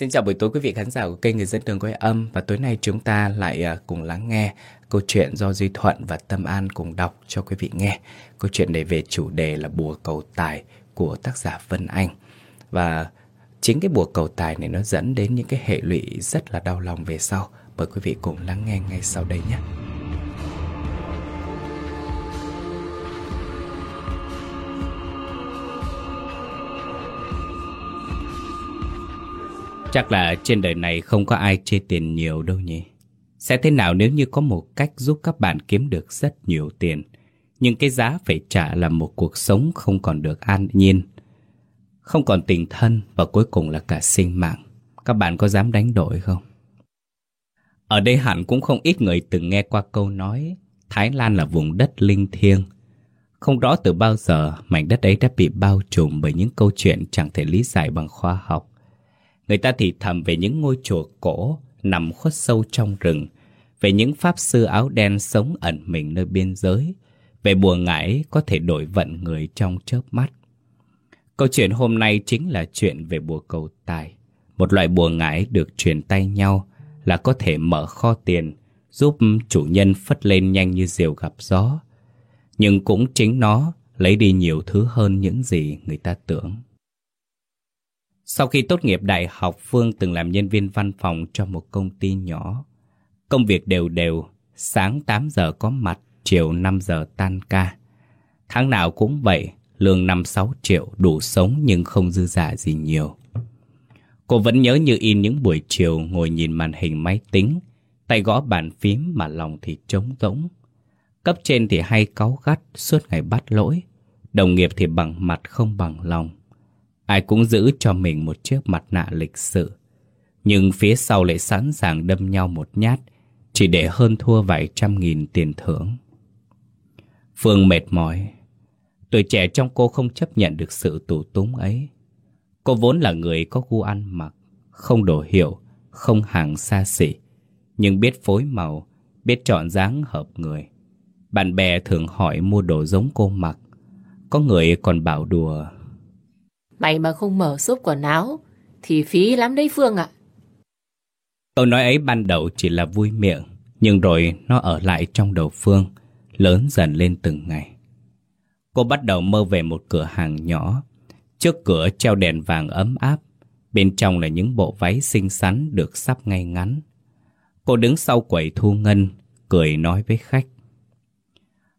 Xin chào buổi tối quý vị khán giả của kênh Người dân đường quê âm và tối nay chúng ta lại à, cùng lắng nghe câu chuyện do Duy Thuận và Tâm An cùng đọc cho quý vị nghe. Câu chuyện này về chủ đề là bùa cầu tài của tác giả Vân Anh. Và chính cái bùa cầu tài này nó dẫn đến những cái hệ lụy rất là đau lòng về sau. Mời quý vị cùng lắng nghe ngay sau đây nhé. Chắc là trên đời này không có ai chê tiền nhiều đâu nhỉ. Sẽ thế nào nếu như có một cách giúp các bạn kiếm được rất nhiều tiền, nhưng cái giá phải trả là một cuộc sống không còn được an nhiên, không còn tình thân và cuối cùng là cả sinh mạng. Các bạn có dám đánh đổi không? Ở đây hẳn cũng không ít người từng nghe qua câu nói Thái Lan là vùng đất linh thiêng. Không rõ từ bao giờ mảnh đất ấy đã bị bao trùm bởi những câu chuyện chẳng thể lý giải bằng khoa học. Người ta thì thầm về những ngôi chùa cổ nằm khuất sâu trong rừng, về những pháp sư áo đen sống ẩn mình nơi biên giới, về bùa ngải có thể đổi vận người trong chớp mắt. Câu chuyện hôm nay chính là chuyện về bùa cầu tài, một loại bùa ngải được truyền tay nhau là có thể mở kho tiền, giúp chủ nhân phất lên nhanh như diều gặp gió. Nhưng cũng chính nó lấy đi nhiều thứ hơn những gì người ta tưởng. Sau khi tốt nghiệp đại học, Phương từng làm nhân viên văn phòng cho một công ty nhỏ. Công việc đều đều, sáng 8 giờ có mặt, chiều 5 giờ tan ca. Tháng nào cũng vậy, lương 5-6 triệu đủ sống nhưng không dư giả gì nhiều. Cô vẫn nhớ như in những buổi chiều ngồi nhìn màn hình máy tính, tay gõ bàn phím mà lòng thì trống rỗng. Cấp trên thì hay cáu gắt suốt ngày bắt lỗi, đồng nghiệp thì bằng mặt không bằng lòng. Ai cũng giữ cho mình một chiếc mặt nạ lịch sự. Nhưng phía sau lại sẵn sàng đâm nhau một nhát, Chỉ để hơn thua vài trăm nghìn tiền thưởng. Phương mệt mỏi. Tuổi trẻ trong cô không chấp nhận được sự tủ túng ấy. Cô vốn là người có gu ăn mặc, Không đồ hiệu, Không hàng xa xỉ, Nhưng biết phối màu, Biết chọn dáng hợp người. Bạn bè thường hỏi mua đồ giống cô mặc, Có người còn bảo đùa Mày mà không mở xốp quần áo, Thì phí lắm đấy Phương ạ. Câu nói ấy ban đầu chỉ là vui miệng, Nhưng rồi nó ở lại trong đầu Phương, Lớn dần lên từng ngày. Cô bắt đầu mơ về một cửa hàng nhỏ. Trước cửa treo đèn vàng ấm áp, Bên trong là những bộ váy xinh xắn được sắp ngay ngắn. Cô đứng sau quầy thu ngân, Cười nói với khách.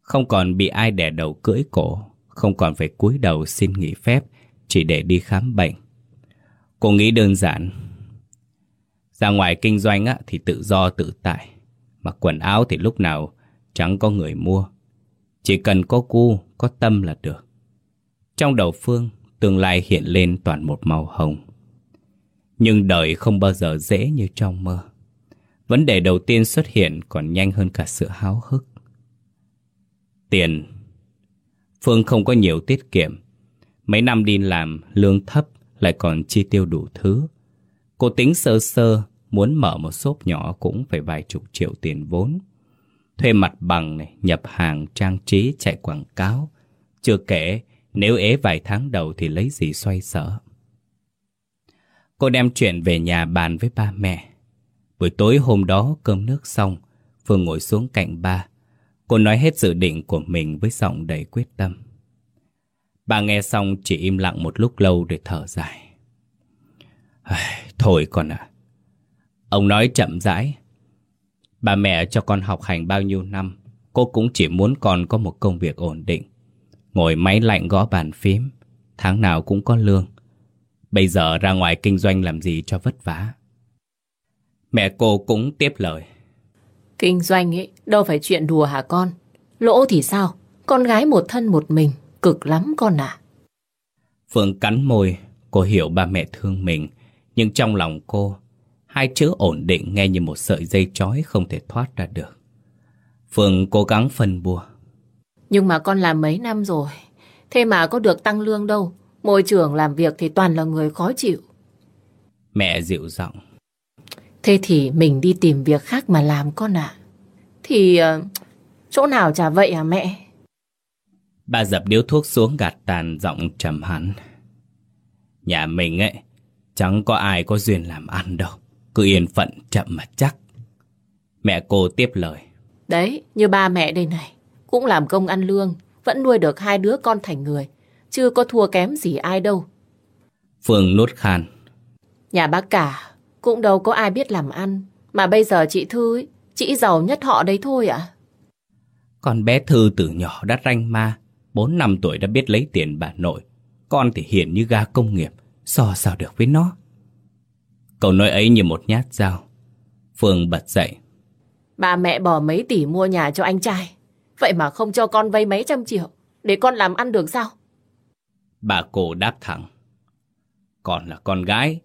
Không còn bị ai đè đầu cưỡi cổ, Không còn phải cúi đầu xin nghỉ phép chỉ để đi khám bệnh. Cô nghĩ đơn giản. Ra ngoài kinh doanh á, thì tự do tự tại. Mặc quần áo thì lúc nào chẳng có người mua. Chỉ cần có cu, có tâm là được. Trong đầu Phương, tương lai hiện lên toàn một màu hồng. Nhưng đời không bao giờ dễ như trong mơ. Vấn đề đầu tiên xuất hiện còn nhanh hơn cả sự háo hức. Tiền. Phương không có nhiều tiết kiệm, Mấy năm đi làm, lương thấp, lại còn chi tiêu đủ thứ. Cô tính sơ sơ, muốn mở một shop nhỏ cũng phải vài chục triệu tiền vốn. Thuê mặt bằng, này, nhập hàng, trang trí, chạy quảng cáo. Chưa kể, nếu ế vài tháng đầu thì lấy gì xoay sở. Cô đem chuyện về nhà bàn với ba mẹ. Buổi tối hôm đó cơm nước xong, Phương ngồi xuống cạnh ba. Cô nói hết dự định của mình với giọng đầy quyết tâm. Bà nghe xong chỉ im lặng một lúc lâu để thở dài. Thôi con à. Ông nói chậm rãi. Bà mẹ cho con học hành bao nhiêu năm, cô cũng chỉ muốn con có một công việc ổn định. Ngồi máy lạnh gõ bàn phím, tháng nào cũng có lương. Bây giờ ra ngoài kinh doanh làm gì cho vất vả. Mẹ cô cũng tiếp lời. Kinh doanh ấy, đâu phải chuyện đùa hả con? Lỗ thì sao? Con gái một thân một mình, cực lắm con ạ. Phương cắn môi, cô hiểu ba mẹ thương mình, nhưng trong lòng cô, hai chữ ổn định nghe như một sợi dây chói không thể thoát ra được. Phương cố gắng phân bua. Nhưng mà con làm mấy năm rồi, thế mà có được tăng lương đâu. Môi trường làm việc thì toàn là người khó chịu. Mẹ dịu giọng. Thế thì mình đi tìm việc khác mà làm con ạ. Thì uh, chỗ nào chả vậy à mẹ? Bà dập điếu thuốc xuống gạt tàn giọng trầm hẳn. Nhà mình ấy, Chẳng có ai có duyên làm ăn đâu. Cứ yên phận chậm mà chắc. Mẹ cô tiếp lời. Đấy, như ba mẹ đây này. Cũng làm công ăn lương. Vẫn nuôi được hai đứa con thành người. Chưa có thua kém gì ai đâu. Phương nuốt khan. Nhà bác cả cũng đâu có ai biết làm ăn. Mà bây giờ chị Thư ấy, chị giàu nhất họ đấy thôi ạ. Con bé Thư từ nhỏ đã ranh ma. Bốn năm tuổi đã biết lấy tiền bà nội. Con thì hiền như ga công nghiệp. So sao được với nó? Câu nói ấy như một nhát dao. Phương bật dậy. Bà mẹ bỏ mấy tỷ mua nhà cho anh trai. Vậy mà không cho con vay mấy trăm triệu. Để con làm ăn được sao? Bà cổ đáp thẳng. Con là con gái.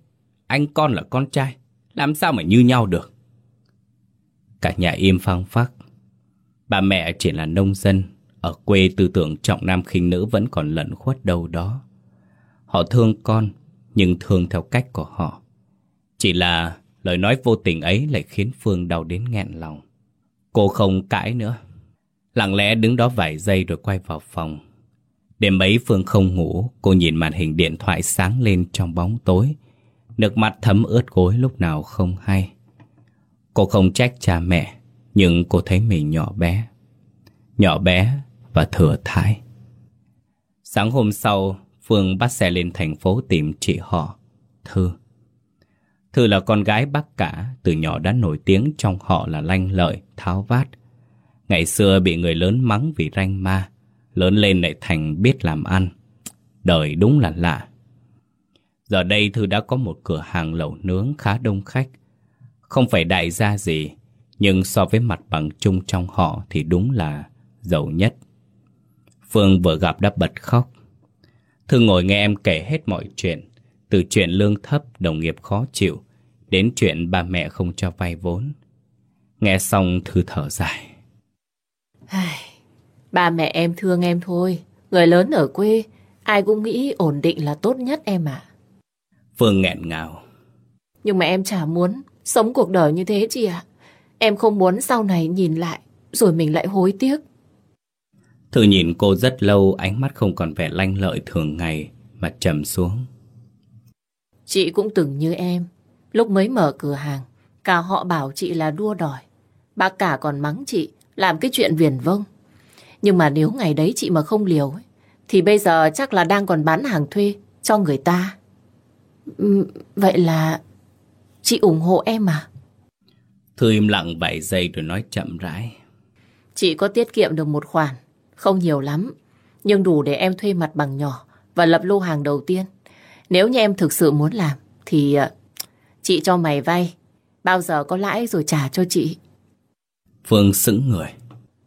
Anh con là con trai. Làm sao mà như nhau được? Cả nhà im phăng phắc. Bà mẹ chỉ là nông dân. Ở quê tư tưởng trọng nam khinh nữ vẫn còn lẫn khuất đâu đó. Họ thương con, nhưng thương theo cách của họ. Chỉ là lời nói vô tình ấy lại khiến Phương đau đến nghẹn lòng. Cô không cãi nữa. Lặng lẽ đứng đó vài giây rồi quay vào phòng. Đêm ấy Phương không ngủ, cô nhìn màn hình điện thoại sáng lên trong bóng tối. Nước mắt thấm ướt gối lúc nào không hay. Cô không trách cha mẹ, nhưng cô thấy mình nhỏ bé. Nhỏ bé và thừa thãi. Sáng hôm sau, Phương bắt xe lên thành phố tìm chị họ, Thư. Thư là con gái bác cả, từ nhỏ đã nổi tiếng trong họ là lanh lợi, tháo vát. Ngày xưa bị người lớn mắng vì ranh ma, lớn lên lại thành biết làm ăn. Đời đúng là lạ. Giờ đây Thư đã có một cửa hàng lẩu nướng khá đông khách. Không phải đại gia gì, nhưng so với mặt bằng chung trong họ thì đúng là giàu nhất. Phương vừa gặp đã bật khóc. Thư ngồi nghe em kể hết mọi chuyện, từ chuyện lương thấp, đồng nghiệp khó chịu, đến chuyện ba mẹ không cho vay vốn. Nghe xong Thư thở dài. Ai, ba mẹ em thương em thôi, người lớn ở quê, ai cũng nghĩ ổn định là tốt nhất em ạ. Phương nghẹn ngào. Nhưng mà em chả muốn sống cuộc đời như thế chị ạ. Em không muốn sau này nhìn lại, rồi mình lại hối tiếc. Thư nhìn cô rất lâu, ánh mắt không còn vẻ lanh lợi thường ngày, mà trầm xuống. Chị cũng từng như em, lúc mới mở cửa hàng, cả họ bảo chị là đua đòi. Bác cả còn mắng chị, làm cái chuyện viển vông. Nhưng mà nếu ngày đấy chị mà không liều, thì bây giờ chắc là đang còn bán hàng thuê cho người ta. Vậy là chị ủng hộ em à? Thư im lặng vài giây rồi nói chậm rãi. Chị có tiết kiệm được một khoản không nhiều lắm, nhưng đủ để em thuê mặt bằng nhỏ và lập lô hàng đầu tiên. Nếu như em thực sự muốn làm, thì ờ, chị cho mày vay. Bao giờ có lãi rồi trả cho chị. Phương sững người.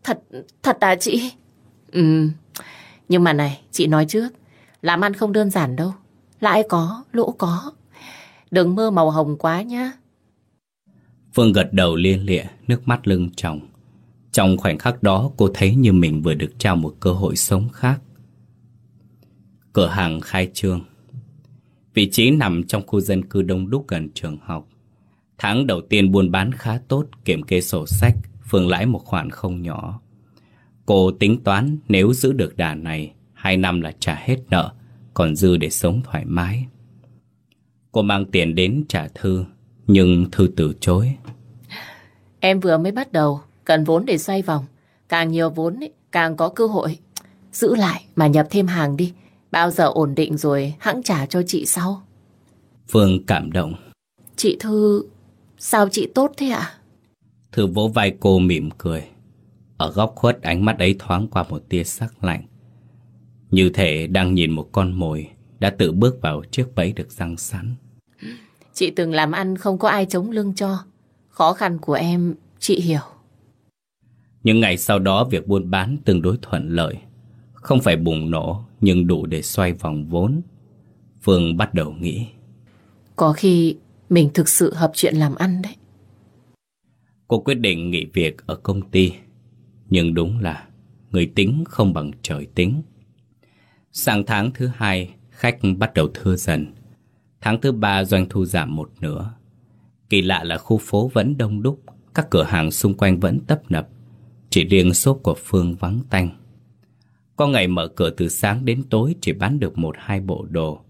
Thật, thật à chị? Ừ, nhưng mà này, chị nói trước, làm ăn không đơn giản đâu. Lãi có, lỗ có. Đừng mơ màu hồng quá nhá. Phương gật đầu liên lịa, nước mắt lưng tròng. Trong khoảnh khắc đó cô thấy như mình vừa được trao một cơ hội sống khác. Cửa hàng khai trương Vị trí nằm trong khu dân cư đông đúc gần trường học. Tháng đầu tiên buôn bán khá tốt, kiểm kê sổ sách, Phương lãi một khoản không nhỏ. Cô tính toán nếu giữ được đà này, hai năm là trả hết nợ, còn dư để sống thoải mái. Cô mang tiền đến trả Thư, nhưng Thư từ chối. Em vừa mới bắt đầu, Cần vốn để xoay vòng. Càng nhiều vốn ấy, càng có cơ hội. Giữ lại mà nhập thêm hàng đi. Bao giờ ổn định rồi hãng trả cho chị sau. Phương cảm động. Chị Thư, sao chị tốt thế ạ? Thư vỗ vai cô mỉm cười. Ở góc khuất ánh mắt ấy thoáng qua một tia sắc lạnh. Như thể đang nhìn một con mồi đã tự bước vào chiếc bẫy được răng sắn. Chị từng làm ăn không có ai chống lưng cho. Khó khăn của em, chị hiểu. Những ngày sau đó việc buôn bán tương đối thuận lợi. Không phải bùng nổ nhưng đủ để xoay vòng vốn. Phương bắt đầu nghĩ. Có khi mình thực sự hợp chuyện làm ăn đấy. Cô quyết định nghỉ việc ở công ty. Nhưng đúng là người tính không bằng trời tính. Sang tháng thứ hai, khách bắt đầu thưa dần. Tháng thứ ba doanh thu giảm một nửa. Kỳ lạ là khu phố vẫn đông đúc, các cửa hàng xung quanh vẫn tấp nập. Chỉ riêng shop của Phương vắng tanh Có ngày mở cửa từ sáng đến tối Chỉ bán được một hai bộ đồ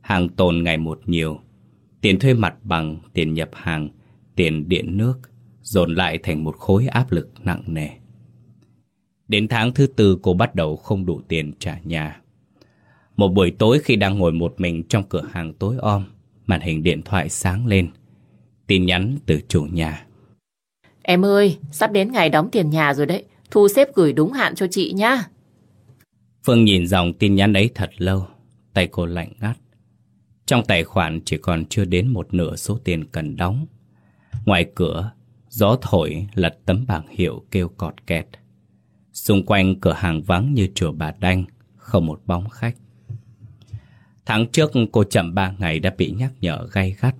Hàng tồn ngày một nhiều Tiền thuê mặt bằng, tiền nhập hàng, tiền điện nước dồn lại thành một khối áp lực nặng nề. Đến tháng thứ tư cô bắt đầu không đủ tiền trả nhà. Một buổi tối khi đang ngồi một mình trong cửa hàng tối om, màn hình điện thoại sáng lên. Tin nhắn từ chủ nhà. Em ơi, sắp đến ngày đóng tiền nhà rồi đấy. Thu xếp gửi đúng hạn cho chị nhá. Phương nhìn dòng tin nhắn ấy thật lâu, tay cô lạnh ngắt. Trong tài khoản chỉ còn chưa đến một nửa số tiền cần đóng. Ngoài cửa, gió thổi lật tấm bảng hiệu kêu cọt kẹt. Xung quanh cửa hàng vắng như chùa bà Đanh, không một bóng khách. Tháng trước cô chậm ba ngày đã bị nhắc nhở gay gắt.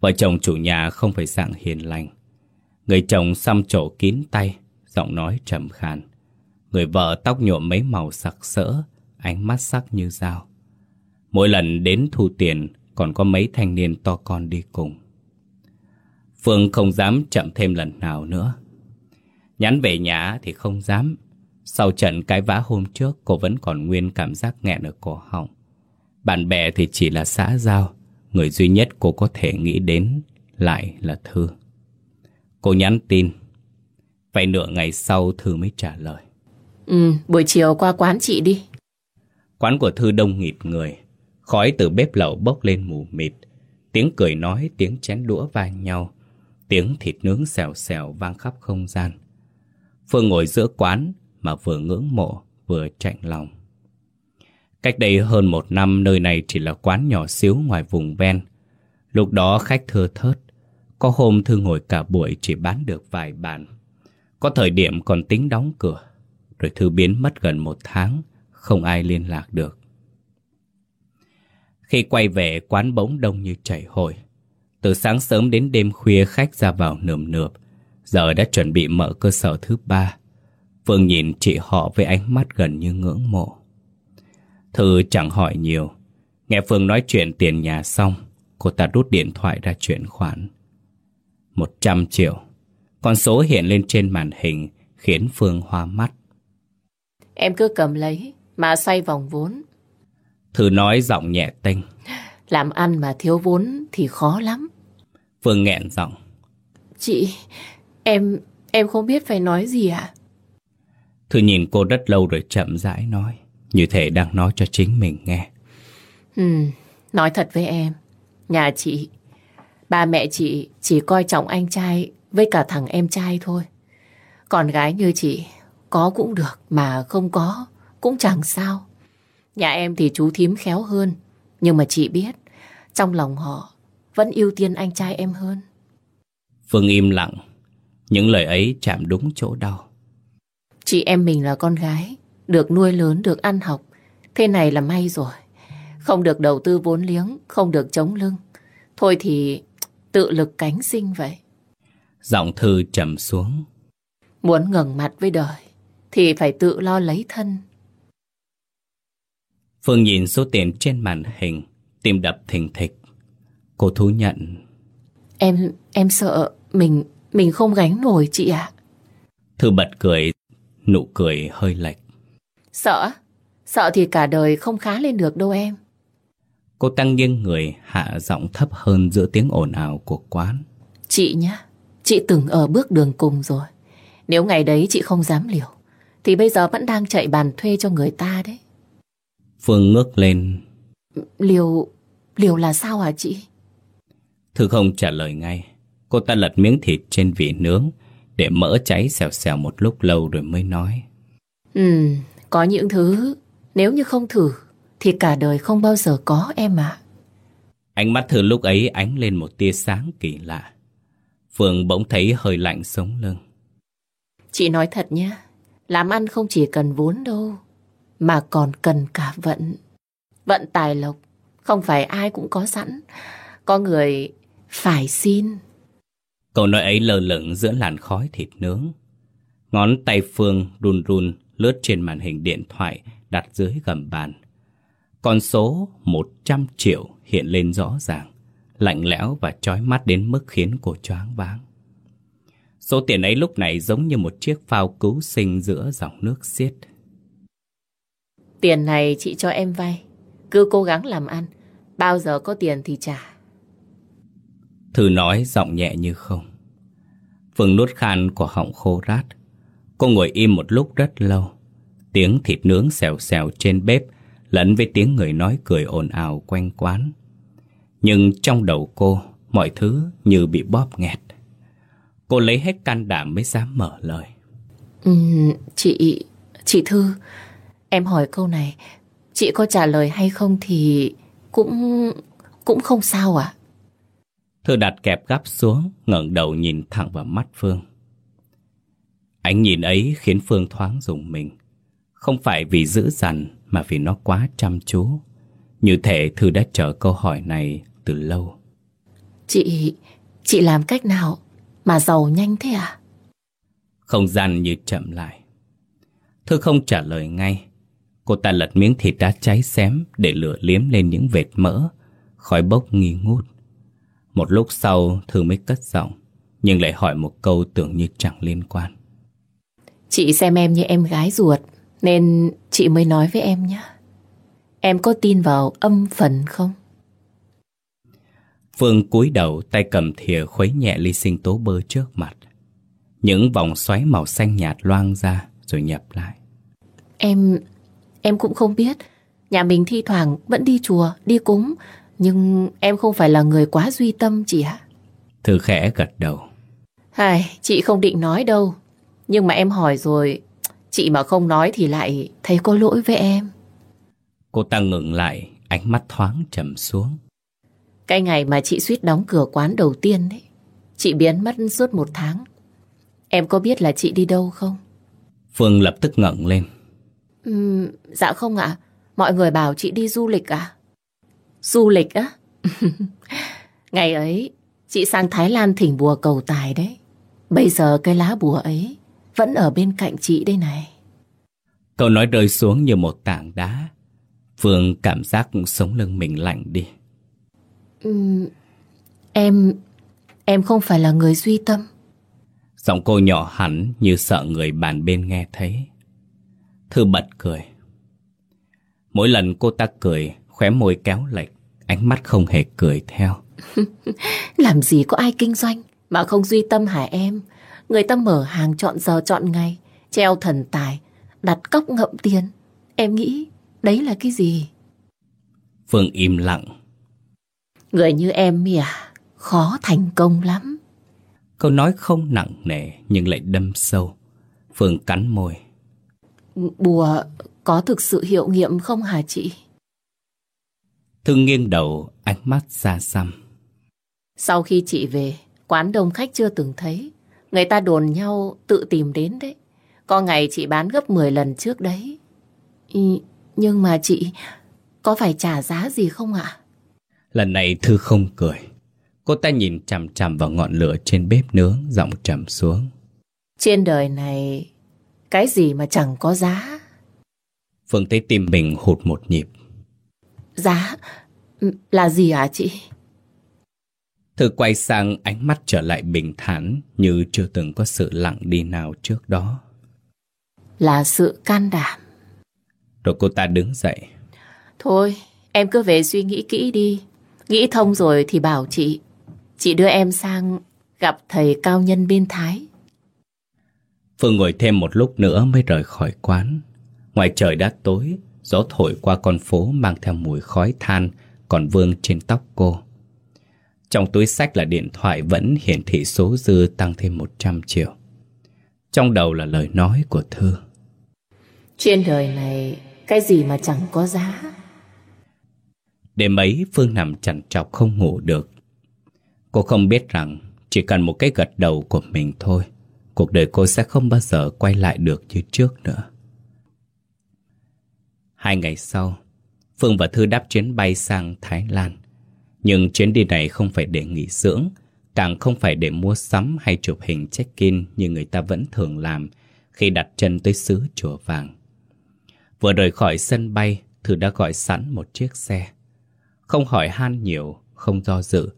Vợ chồng chủ nhà không phải dạng hiền lành. Người chồng xăm trổ kín tay, giọng nói trầm khàn. Người vợ tóc nhuộm mấy màu sặc sỡ, ánh mắt sắc như dao. Mỗi lần đến thu tiền còn có mấy thanh niên to con đi cùng. Phương không dám chậm thêm lần nào nữa. Nhắn về nhà thì không dám. Sau trận cái vã hôm trước cô vẫn còn nguyên cảm giác nghẹn ở cổ họng. Bạn bè thì chỉ là xã giao. Người duy nhất cô có thể nghĩ đến lại là Thư. Cô nhắn tin. Phải nửa ngày sau Thư mới trả lời. Ừ, buổi chiều qua quán chị đi. Quán của Thư đông nghịt người. Khói từ bếp lẩu bốc lên mù mịt. Tiếng cười nói, tiếng chén đũa va nhau. Tiếng thịt nướng xèo xèo vang khắp không gian. Phương ngồi giữa quán mà vừa ngưỡng mộ vừa chạnh lòng. Cách đây hơn một năm nơi này chỉ là quán nhỏ xíu ngoài vùng ven. Lúc đó khách thưa thớt. Có hôm Thư ngồi cả buổi chỉ bán được vài bàn. Có thời điểm còn tính đóng cửa. Rồi Thư biến mất gần một tháng, không ai liên lạc được. Khi quay về quán bỗng đông như chảy hội. Từ sáng sớm đến đêm khuya khách ra vào nườm nượp. Giờ đã chuẩn bị mở cơ sở thứ ba. Phương nhìn chị họ với ánh mắt gần như ngưỡng mộ. Thư chẳng hỏi nhiều. Nghe Phương nói chuyện tiền nhà xong, cô ta rút điện thoại ra chuyển khoản. Một trăm triệu. Con số hiện lên trên màn hình khiến Phương hoa mắt. Em cứ cầm lấy mà xoay vòng vốn. Thư nói giọng nhẹ tênh. Làm ăn mà thiếu vốn thì khó lắm. Phương nghẹn giọng. Chị, em, em không biết phải nói gì ạ. À? Thư nhìn cô rất lâu rồi chậm rãi nói. Như thể đang nói cho chính mình nghe. Ừ, nói thật với em. Nhà chị, ba mẹ chị chỉ coi trọng anh trai với cả thằng em trai thôi. Còn gái như chị, có cũng được mà không có cũng chẳng sao. Nhà em thì chú thím khéo hơn. Nhưng mà chị biết, trong lòng họ vẫn ưu tiên anh trai em hơn. Phương im lặng. Những lời ấy chạm đúng chỗ đau. Chị em mình là con gái, được nuôi lớn, được ăn học. Thế này là may rồi. Không được đầu tư vốn liếng, không được chống lưng. Thôi thì tự lực cánh sinh vậy. Giọng thư trầm xuống. Muốn ngẩng mặt với đời, thì phải tự lo lấy thân. Phương nhìn số tiền trên màn hình, tim đập thình thịch. Cô thú nhận. Em, em sợ mình, mình không gánh nổi chị ạ. Thư bật cười, nụ cười hơi lệch. Sợ? Sợ thì cả đời không khá lên được đâu em. Cô tăng nghiêng người, hạ giọng thấp hơn giữa tiếng ồn ào của quán. Chị nhá, chị từng ở bước đường cùng rồi. Nếu ngày đấy chị không dám liều, thì bây giờ vẫn đang chạy bàn thuê cho người ta đấy. Phương ngước lên. Liều, liều là sao hả chị? Thư không trả lời ngay. Cô ta lật miếng thịt trên vị nướng để mỡ cháy xèo xèo một lúc lâu rồi mới nói. Ừ, có những thứ nếu như không thử thì cả đời không bao giờ có em ạ. Ánh mắt Thư lúc ấy ánh lên một tia sáng kỳ lạ. Phương bỗng thấy hơi lạnh sống lưng. Chị nói thật nhé, làm ăn không chỉ cần vốn đâu, mà còn cần cả vận. Vận tài lộc, không phải ai cũng có sẵn. Có người phải xin. Câu nói ấy lờ lửng giữa làn khói thịt nướng. Ngón tay Phương run run lướt trên màn hình điện thoại đặt dưới gầm bàn. Con số 100 triệu hiện lên rõ ràng, lạnh lẽo và chói mắt đến mức khiến cô choáng váng. Số tiền ấy lúc này giống như một chiếc phao cứu sinh giữa dòng nước xiết. Tiền này chị cho em vay, cứ cố gắng làm ăn, bao giờ có tiền thì trả. Thư nói giọng nhẹ như không. Phương nuốt khan của họng khô rát. Cô ngồi im một lúc rất lâu. Tiếng thịt nướng xèo xèo trên bếp lẫn với tiếng người nói cười ồn ào quanh quán. Nhưng trong đầu cô, mọi thứ như bị bóp nghẹt. Cô lấy hết can đảm mới dám mở lời. Ừ, chị, chị Thư, em hỏi câu này, chị có trả lời hay không thì cũng, cũng không sao à? Thư đặt kẹp gắp xuống, ngẩng đầu nhìn thẳng vào mắt Phương. Ánh nhìn ấy khiến Phương thoáng dùng mình. Không phải vì dữ dằn mà vì nó quá chăm chú. Như thể Thư đã chờ câu hỏi này từ lâu. Chị, chị làm cách nào mà giàu nhanh thế à? Không gian như chậm lại. Thư không trả lời ngay. Cô ta lật miếng thịt đã cháy xém để lửa liếm lên những vệt mỡ, khói bốc nghi ngút. Một lúc sau Thư mới cất giọng, nhưng lại hỏi một câu tưởng như chẳng liên quan. Chị xem em như em gái ruột, nên chị mới nói với em nhé. Em có tin vào âm phần không? Phương cúi đầu tay cầm thìa khuấy nhẹ ly sinh tố bơ trước mặt. Những vòng xoáy màu xanh nhạt loang ra rồi nhập lại. Em... em cũng không biết. Nhà mình thi thoảng vẫn đi chùa, đi cúng. Nhưng em không phải là người quá duy tâm chị ạ. Thư khẽ gật đầu. Hài, chị không định nói đâu. Nhưng mà em hỏi rồi, chị mà không nói thì lại thấy có lỗi với em. Cô ta ngừng lại, ánh mắt thoáng trầm xuống. Cái ngày mà chị suýt đóng cửa quán đầu tiên đấy, chị biến mất suốt một tháng. Em có biết là chị đi đâu không? Phương lập tức ngẩng lên. Uhm, dạ không ạ. Mọi người bảo chị đi du lịch à? Du lịch á? Ngày ấy, chị sang Thái Lan thỉnh bùa cầu tài đấy. Bây giờ cái lá bùa ấy vẫn ở bên cạnh chị đây này. Câu nói rơi xuống như một tảng đá. Phương cảm giác sống lưng mình lạnh đi. Uhm, em... em không phải là người duy tâm. Giọng cô nhỏ hẳn như sợ người bàn bên nghe thấy. Thư bật cười. Mỗi lần cô ta cười, khóe môi kéo lệch, ánh mắt không hề cười theo. Làm gì có ai kinh doanh mà không duy tâm hả em? Người ta mở hàng chọn giờ chọn ngày, treo thần tài, đặt cốc ngậm tiền. Em nghĩ đấy là cái gì? Phương im lặng. Người như em mỉa, khó thành công lắm. Câu nói không nặng nề nhưng lại đâm sâu. Phương cắn môi. Bùa có thực sự hiệu nghiệm không hả chị? Thương nghiêng đầu, ánh mắt xa xăm. Sau khi chị về, quán đông khách chưa từng thấy. Người ta đồn nhau tự tìm đến đấy. Có ngày chị bán gấp 10 lần trước đấy. Ừ, nhưng mà chị có phải trả giá gì không ạ? Lần này Thư không cười. Cô ta nhìn chằm chằm vào ngọn lửa trên bếp nướng, giọng trầm xuống. Trên đời này, cái gì mà chẳng có giá? Phương thấy tim mình hụt một nhịp. Giá? Là gì hả chị? Thư quay sang ánh mắt trở lại bình thản như chưa từng có sự lặng đi nào trước đó. Là sự can đảm. Rồi cô ta đứng dậy. Thôi, em cứ về suy nghĩ kỹ đi. Nghĩ thông rồi thì bảo chị. Chị đưa em sang gặp thầy cao nhân bên Thái. Phương ngồi thêm một lúc nữa mới rời khỏi quán. Ngoài trời đã tối, gió thổi qua con phố mang theo mùi khói than còn vương trên tóc cô. Trong túi sách là điện thoại vẫn hiển thị số dư tăng thêm 100 triệu. Trong đầu là lời nói của Thư. Trên đời này, cái gì mà chẳng có giá. Đêm ấy Phương nằm chằn trọc không ngủ được. Cô không biết rằng chỉ cần một cái gật đầu của mình thôi, cuộc đời cô sẽ không bao giờ quay lại được như trước nữa. Hai ngày sau, Phương và Thư đáp chuyến bay sang Thái Lan. Nhưng chuyến đi này không phải để nghỉ dưỡng, càng không phải để mua sắm hay chụp hình check-in như người ta vẫn thường làm khi đặt chân tới xứ chùa vàng. Vừa rời khỏi sân bay, Thư đã gọi sẵn một chiếc xe. Không hỏi han nhiều, không do dự,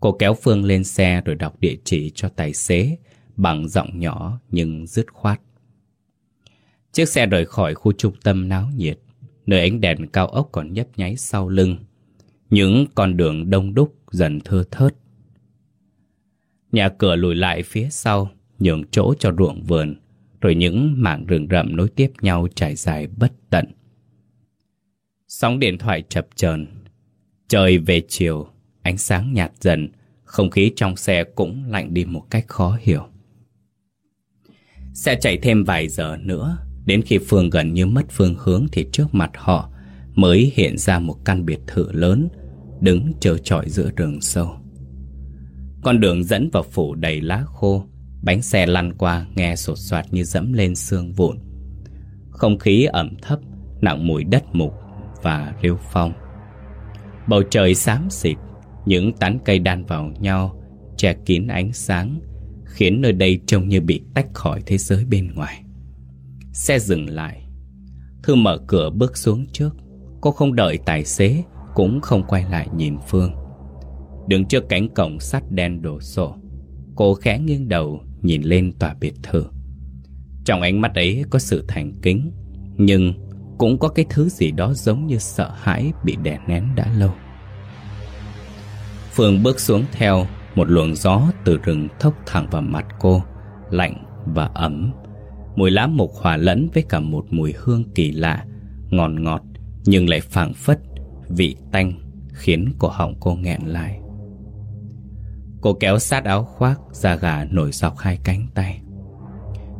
cô kéo Phương lên xe rồi đọc địa chỉ cho tài xế bằng giọng nhỏ nhưng dứt khoát. Chiếc xe rời khỏi khu trung tâm náo nhiệt, nơi ánh đèn cao ốc còn nhấp nháy sau lưng. Những con đường đông đúc dần thưa thớt. Nhà cửa lùi lại phía sau, nhường chỗ cho ruộng vườn, rồi những mảng rừng rậm nối tiếp nhau trải dài bất tận. Sóng điện thoại chập chờn Trời về chiều, ánh sáng nhạt dần, không khí trong xe cũng lạnh đi một cách khó hiểu. Xe chạy thêm vài giờ nữa, đến khi Phương gần như mất phương hướng thì trước mặt họ mới hiện ra một căn biệt thự lớn, đứng chờ trọi giữa rừng sâu. Con đường dẫn vào phủ đầy lá khô, bánh xe lăn qua nghe sột soạt như dẫm lên xương vụn. Không khí ẩm thấp, nặng mùi đất mục và rêu phong. Bầu trời xám xịt, những tán cây đan vào nhau, che kín ánh sáng, khiến nơi đây trông như bị tách khỏi thế giới bên ngoài. Xe dừng lại. Thư mở cửa bước xuống trước. Cô không đợi tài xế, cũng không quay lại nhìn Phương. Đứng trước cánh cổng sắt đen đổ sổ, cô khẽ nghiêng đầu nhìn lên tòa biệt thự. Trong ánh mắt ấy có sự thành kính, nhưng cũng có cái thứ gì đó giống như sợ hãi bị đè nén đã lâu. Phương bước xuống theo một luồng gió từ rừng thốc thẳng vào mặt cô, lạnh và ấm. Mùi lá mục hòa lẫn với cả một mùi hương kỳ lạ, ngọt ngọt nhưng lại phảng phất, vị tanh khiến cổ họng cô nghẹn lại. Cô kéo sát áo khoác, da gà nổi dọc hai cánh tay.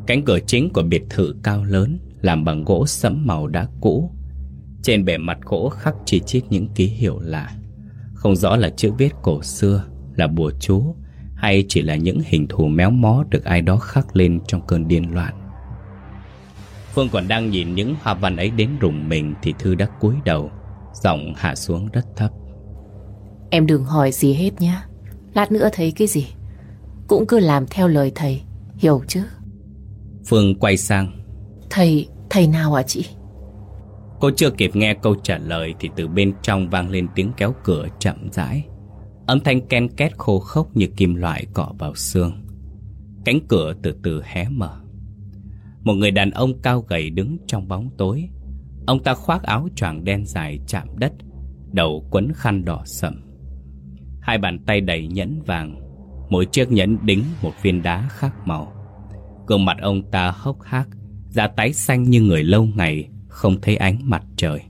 Cánh cửa chính của biệt thự cao lớn làm bằng gỗ sẫm màu đã cũ. Trên bề mặt gỗ khắc chi chít những ký hiệu lạ. Không rõ là chữ viết cổ xưa, là bùa chú, hay chỉ là những hình thù méo mó được ai đó khắc lên trong cơn điên loạn. Phương còn đang nhìn những hoa văn ấy đến rùng mình thì Thư đã cúi đầu, giọng hạ xuống rất thấp. Em đừng hỏi gì hết nhé. Lát nữa thấy cái gì, cũng cứ làm theo lời thầy, hiểu chứ? Phương quay sang. Thầy, thầy nào hả chị? Cô chưa kịp nghe câu trả lời thì từ bên trong vang lên tiếng kéo cửa chậm rãi. Âm thanh ken két khô khốc như kim loại cọ vào xương. Cánh cửa từ từ hé mở. Một người đàn ông cao gầy đứng trong bóng tối. Ông ta khoác áo choàng đen dài chạm đất, đầu quấn khăn đỏ sậm. Hai bàn tay đầy nhẫn vàng, mỗi chiếc nhẫn đính một viên đá khác màu. Gương mặt ông ta hốc hác, da tái xanh như người lâu ngày không thấy ánh mặt trời.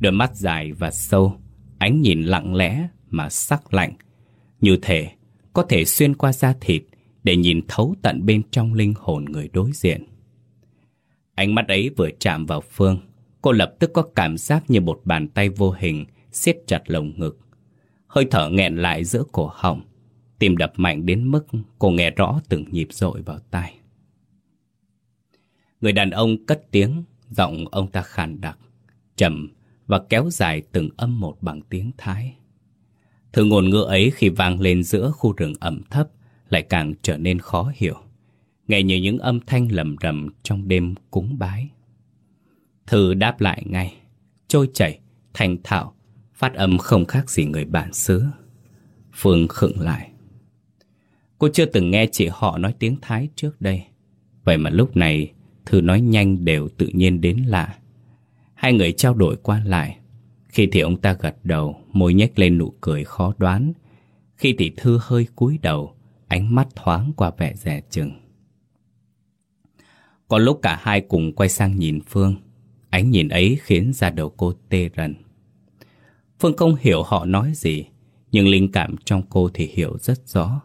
Đôi mắt dài và sâu, ánh nhìn lặng lẽ mà sắc lạnh, như thể có thể xuyên qua da thịt để nhìn thấu tận bên trong linh hồn người đối diện. Ánh mắt ấy vừa chạm vào Phương, cô lập tức có cảm giác như một bàn tay vô hình siết chặt lồng ngực. Hơi thở nghẹn lại giữa cổ họng, tim đập mạnh đến mức cô nghe rõ từng nhịp dội vào tai. Người đàn ông cất tiếng, giọng ông ta khàn đặc, trầm và kéo dài từng âm một bằng tiếng Thái. Thứ ngôn ngữ ấy khi vang lên giữa khu rừng ẩm thấp lại càng trở nên khó hiểu nghe như những âm thanh lầm rầm trong đêm cúng bái. Thư đáp lại ngay, trôi chảy, thành thạo, phát âm không khác gì người bản xứ. Phương khựng lại. Cô chưa từng nghe chị họ nói tiếng Thái trước đây. Vậy mà lúc này, Thư nói nhanh đều tự nhiên đến lạ. Hai người trao đổi qua lại. Khi thì ông ta gật đầu, môi nhếch lên nụ cười khó đoán. Khi thì Thư hơi cúi đầu, ánh mắt thoáng qua vẻ dè chừng. Có lúc cả hai cùng quay sang nhìn Phương Ánh nhìn ấy khiến da đầu cô tê rần. Phương không hiểu họ nói gì, Nhưng linh cảm trong cô thì hiểu rất rõ.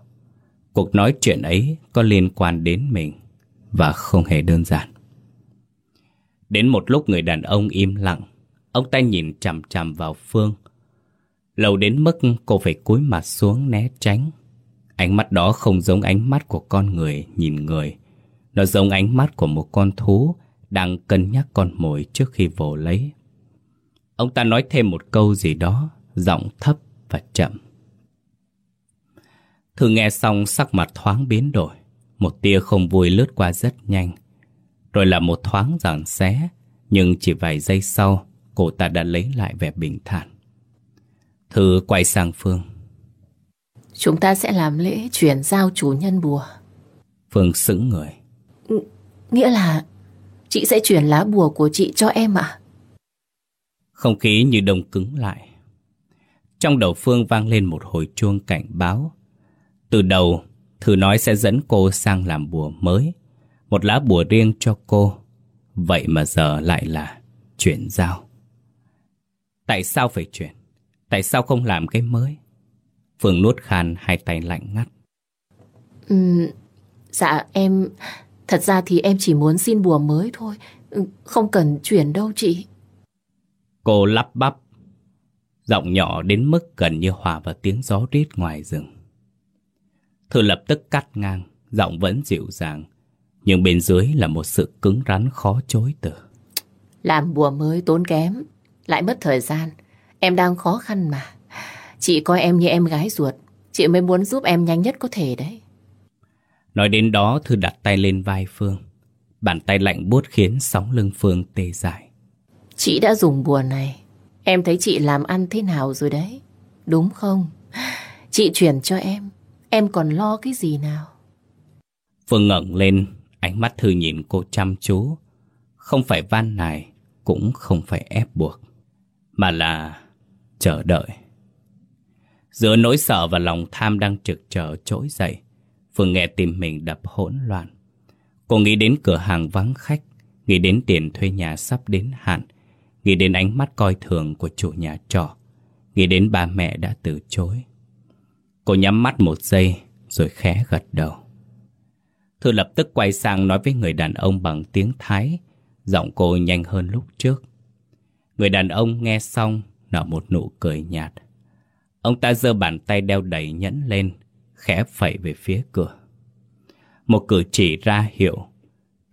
Cuộc nói chuyện ấy có liên quan đến mình Và không hề đơn giản. Đến một lúc người đàn ông im lặng Ông ta nhìn chằm chằm vào Phương. Lâu đến mức cô phải cúi mặt xuống né tránh. Ánh mắt đó không giống ánh mắt của con người nhìn người. Nó giống ánh mắt của một con thú đang cân nhắc con mồi trước khi vồ lấy. Ông ta nói thêm một câu gì đó, giọng thấp và chậm. Thư nghe xong sắc mặt thoáng biến đổi, một tia không vui lướt qua rất nhanh. Rồi là một thoáng giảng xé, nhưng chỉ vài giây sau, cô ta đã lấy lại vẻ bình thản. Thư quay sang Phương. Chúng ta sẽ làm lễ chuyển giao chủ nhân bùa. Phương sững người. Nghĩa là chị sẽ chuyển lá bùa của chị cho em ạ? Không khí như đông cứng lại. Trong đầu Phương vang lên một hồi chuông cảnh báo. Từ đầu, Thư nói sẽ dẫn cô sang làm bùa mới Một lá bùa riêng cho cô Vậy mà giờ lại là chuyển giao Tại sao phải chuyển? Tại sao không làm cái mới? Phương nuốt khan hai tay lạnh ngắt Ừ, dạ em... Thật ra thì em chỉ muốn xin bùa mới thôi. Ừ, không cần chuyển đâu chị. Cô lắp bắp. Giọng nhỏ đến mức gần như hòa vào tiếng gió rít ngoài rừng. Thư lập tức cắt ngang, giọng vẫn dịu dàng. Nhưng bên dưới là một sự cứng rắn khó chối từ. Làm bùa mới tốn kém, lại mất thời gian. Em đang khó khăn mà. Chị coi em như em gái ruột. Chị mới muốn giúp em nhanh nhất có thể đấy. Nói đến đó Thư đặt tay lên vai Phương. Bàn tay lạnh buốt khiến sóng lưng Phương tê dại. Chị đã dùng bùa này. Em thấy chị làm ăn thế nào rồi đấy? Đúng không? Chị chuyển cho em. Em còn lo cái gì nào? Phương ngẩng lên Ánh mắt Thư nhìn cô chăm chú. Không phải van nài Cũng không phải ép buộc Mà là chờ đợi. Giữa nỗi sợ và lòng tham đang trực trở trỗi dậy Phương nghe tim mình đập hỗn loạn. Cô nghĩ đến cửa hàng vắng khách, nghĩ đến tiền thuê nhà sắp đến hạn, nghĩ đến ánh mắt coi thường của chủ nhà trọ, nghĩ đến ba mẹ đã từ chối. Cô nhắm mắt một giây rồi khẽ gật đầu. Thư lập tức quay sang nói với người đàn ông bằng tiếng Thái, giọng cô nhanh hơn lúc trước. Người đàn ông nghe xong nở một nụ cười nhạt. Ông ta giơ bàn tay đeo đầy nhẫn lên, khẽ phẩy về phía cửa. Một cử chỉ ra hiệu,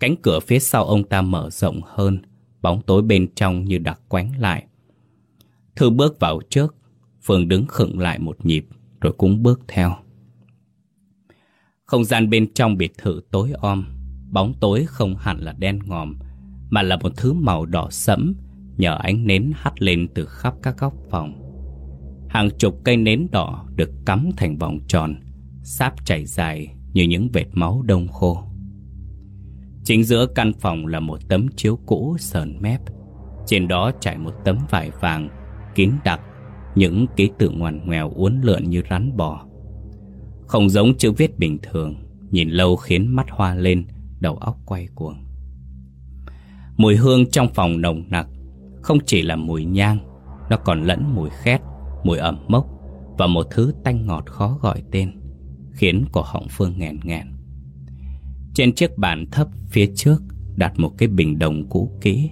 cánh cửa phía sau ông ta mở rộng hơn, bóng tối bên trong như đặc quánh lại. Thư bước vào trước, Phương đứng khựng lại một nhịp, rồi cũng bước theo. Không gian bên trong biệt thự tối om, bóng tối không hẳn là đen ngòm, mà là một thứ màu đỏ sẫm, nhờ ánh nến hắt lên từ khắp các góc phòng. Hàng chục cây nến đỏ được cắm thành vòng tròn, sáp chảy dài như những vệt máu đông khô. Chính giữa căn phòng là một tấm chiếu cũ sờn mép. Trên đó trải một tấm vải vàng, kín đặc, những ký tự ngoằn ngoèo uốn lượn như rắn bò. Không giống chữ viết bình thường, nhìn lâu khiến mắt hoa lên, đầu óc quay cuồng. Mùi hương trong phòng nồng nặc, không chỉ là mùi nhang, nó còn lẫn mùi khét, mùi ẩm mốc và một thứ tanh ngọt khó gọi tên khiến cổ họng Phương nghẹn nghẹn. Trên chiếc bàn thấp phía trước đặt một cái bình đồng cũ kỹ.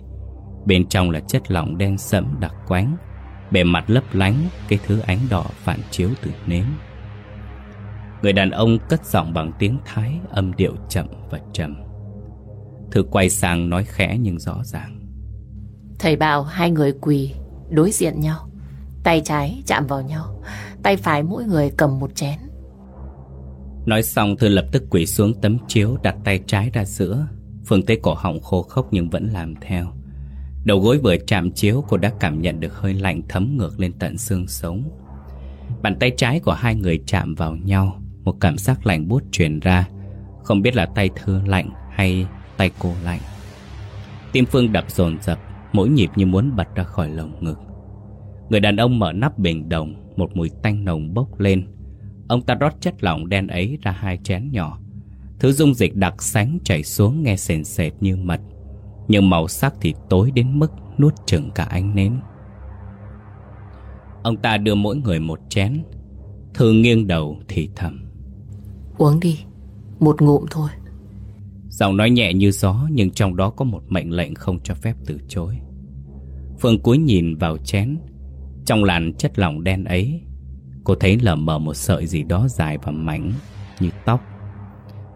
Bên trong là chất lỏng đen sẫm đặc quánh, bề mặt lấp lánh cái thứ ánh đỏ phản chiếu từ nến. Người đàn ông cất giọng bằng tiếng Thái âm điệu chậm và trầm. Thư quay sang nói khẽ nhưng rõ ràng. Thầy bảo hai người quỳ đối diện nhau, tay trái chạm vào nhau, tay phải mỗi người cầm một chén. Nói xong Thư lập tức quỳ xuống tấm chiếu đặt tay trái ra giữa. Phương thấy cổ họng khô khốc nhưng vẫn làm theo. Đầu gối vừa chạm chiếu, cô đã cảm nhận được hơi lạnh thấm ngược lên tận xương sống. Bàn tay trái của hai người chạm vào nhau, Một cảm giác lạnh buốt truyền ra. Không biết là tay Thư lạnh hay tay cô lạnh. Tim Phương đập dồn dập, Mỗi nhịp như muốn bật ra khỏi lồng ngực. Người đàn ông mở nắp bình đồng, Một mùi tanh nồng bốc lên. Ông ta rót chất lỏng đen ấy ra hai chén nhỏ. Thứ dung dịch đặc sánh chảy xuống nghe sền sệt như mật Nhưng màu sắc thì tối đến mức nuốt chừng cả ánh nến. Ông ta đưa mỗi người một chén Thư nghiêng đầu thì thầm. Uống đi, một ngụm thôi. Giọng nói nhẹ như gió Nhưng trong đó có một mệnh lệnh không cho phép từ chối. Phương cúi nhìn vào chén Trong làn chất lỏng đen ấy Cô thấy lờ mờ một sợi gì đó dài và mảnh Như tóc.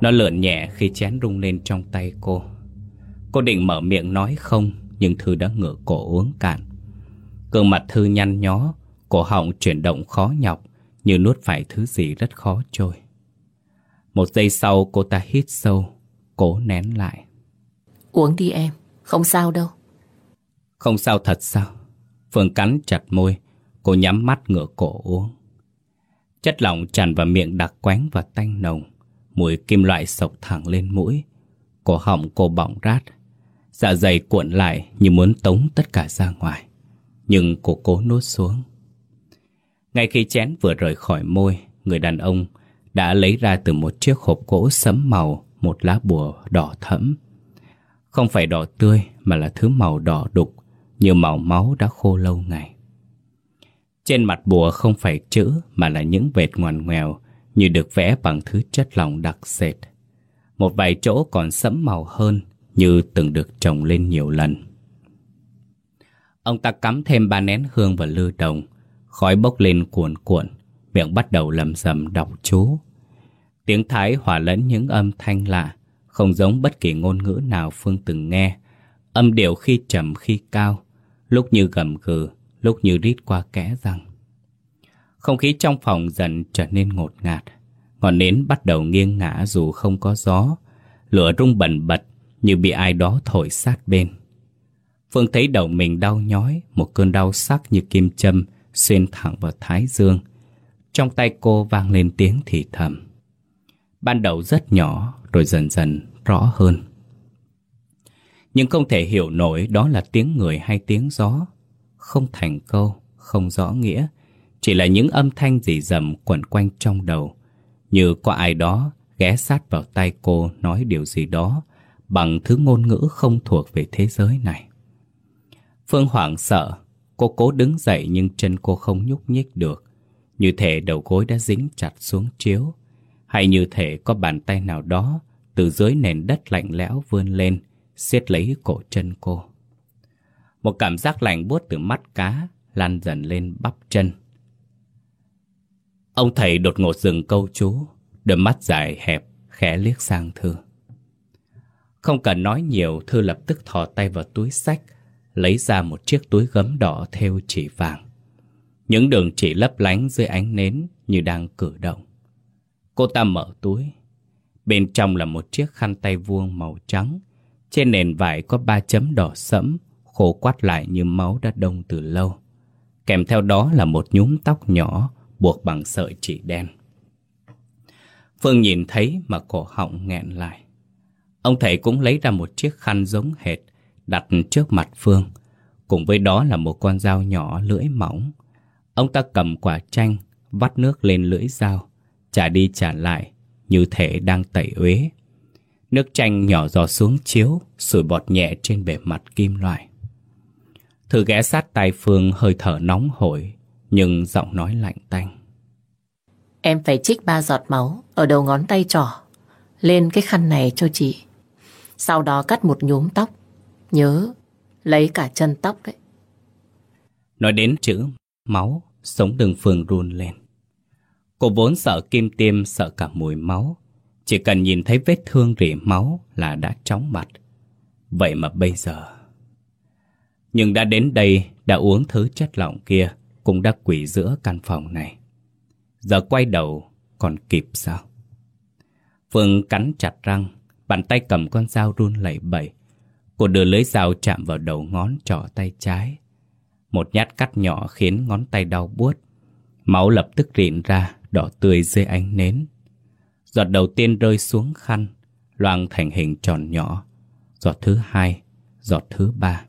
Nó lượn nhẹ khi chén rung lên trong tay cô. Cô định mở miệng nói không Nhưng Thư đã ngửa cổ uống cạn. Cương mặt Thư nhăn nhó Cổ họng chuyển động khó nhọc Như nuốt phải thứ gì rất khó trôi. Một giây sau cô ta hít sâu Cố nén lại. Uống đi em Không sao đâu. Không sao thật sao? Phương cắn chặt môi Cô nhắm mắt ngửa cổ uống Chất lỏng tràn vào miệng đặc quánh và tanh nồng. Mùi kim loại sộc thẳng lên mũi. Cổ họng cô bỏng rát. Dạ dày cuộn lại như muốn tống tất cả ra ngoài. Nhưng cô cố nuốt xuống. Ngay khi chén vừa rời khỏi môi, Người đàn ông đã lấy ra từ một chiếc hộp gỗ sẫm màu, một lá bùa đỏ thẫm. Không phải đỏ tươi mà là thứ màu đỏ đục, như màu máu đã khô lâu ngày. Trên mặt bùa không phải chữ mà là những vệt ngoằn ngoèo như được vẽ bằng thứ chất lỏng đặc sệt. Một vài chỗ còn sẫm màu hơn như từng được trồng lên nhiều lần. Ông ta cắm thêm ba nén hương vào lư đồng, khói bốc lên cuồn cuộn, miệng bắt đầu lầm rầm đọc chú. Tiếng Thái hòa lẫn những âm thanh lạ, không giống bất kỳ ngôn ngữ nào Phương từng nghe. Âm điệu khi trầm khi cao, lúc như gầm gừ, lúc như rít qua kẽ răng. Không khí trong phòng dần trở nên ngột ngạt. Ngọn nến bắt đầu nghiêng ngã dù không có gió. Lửa rung bẩn bật như bị ai đó thổi sát bên. Phương thấy đầu mình đau nhói, một cơn đau sắc như kim châm xuyên thẳng vào thái dương. Trong tay cô vang lên tiếng thì thầm. Ban đầu rất nhỏ, rồi dần dần rõ hơn. Nhưng không thể hiểu nổi đó là tiếng người hay tiếng gió. Không thành câu, không rõ nghĩa, chỉ là những âm thanh rỉ rầm quẩn quanh trong đầu. Như có ai đó ghé sát vào tay cô nói điều gì đó bằng thứ ngôn ngữ không thuộc về thế giới này. Phương hoảng sợ, cô cố đứng dậy nhưng chân cô không nhúc nhích được. Như thể đầu gối đã dính chặt xuống chiếu, hay như thể có bàn tay nào đó từ dưới nền đất lạnh lẽo vươn lên, siết lấy cổ chân cô. Một cảm giác lạnh buốt từ mắt cá lan dần lên bắp chân. Ông thầy đột ngột dừng câu chú, đôi mắt dài hẹp, khẽ liếc sang Thư. Không cần nói nhiều, Thư lập tức thò tay vào túi sách, lấy ra một chiếc túi gấm đỏ theo chỉ vàng. Những đường chỉ lấp lánh dưới ánh nến như đang cử động. Cô ta mở túi. Bên trong là một chiếc khăn tay vuông màu trắng. Trên nền vải có ba chấm đỏ sẫm, khô quắt lại như máu đã đông từ lâu. Kèm theo đó là một nhúm tóc nhỏ buộc bằng sợi chỉ đen. Phương nhìn thấy mà cổ họng nghẹn lại. Ông thầy cũng lấy ra một chiếc khăn giống hệt, đặt trước mặt Phương. Cùng với đó là một con dao nhỏ lưỡi mỏng. Ông ta cầm quả chanh, vắt nước lên lưỡi dao, trả đi trả lại, như thể đang tẩy uế. Nước chanh nhỏ giọt xuống chiếu, sủi bọt nhẹ trên bề mặt kim loại. Thư ghé sát tay Phương hơi thở nóng hổi, nhưng giọng nói lạnh tanh. Em phải trích ba giọt máu ở đầu ngón tay trỏ lên cái khăn này cho chị. Sau đó cắt một nhúm tóc. Nhớ, lấy cả chân tóc đấy. Nói đến chữ máu, sống đường Phương run lên. Cô vốn sợ kim tiêm, sợ cả mùi máu. Chỉ cần nhìn thấy vết thương rỉ máu là đã chóng mặt. Vậy mà bây giờ... Nhưng đã đến đây, đã uống thứ chất lỏng kia, cũng đã quỷ giữa căn phòng này. Giờ quay đầu, còn kịp sao? Phương cắn chặt răng, bàn tay cầm con dao run lẩy bẩy. Cô đưa lưới dao chạm vào đầu ngón trỏ tay trái. Một nhát cắt nhỏ khiến ngón tay đau buốt. Máu lập tức rịn ra, đỏ tươi dưới ánh nến. Giọt đầu tiên rơi xuống khăn, loang thành hình tròn nhỏ. Giọt thứ hai, giọt thứ ba.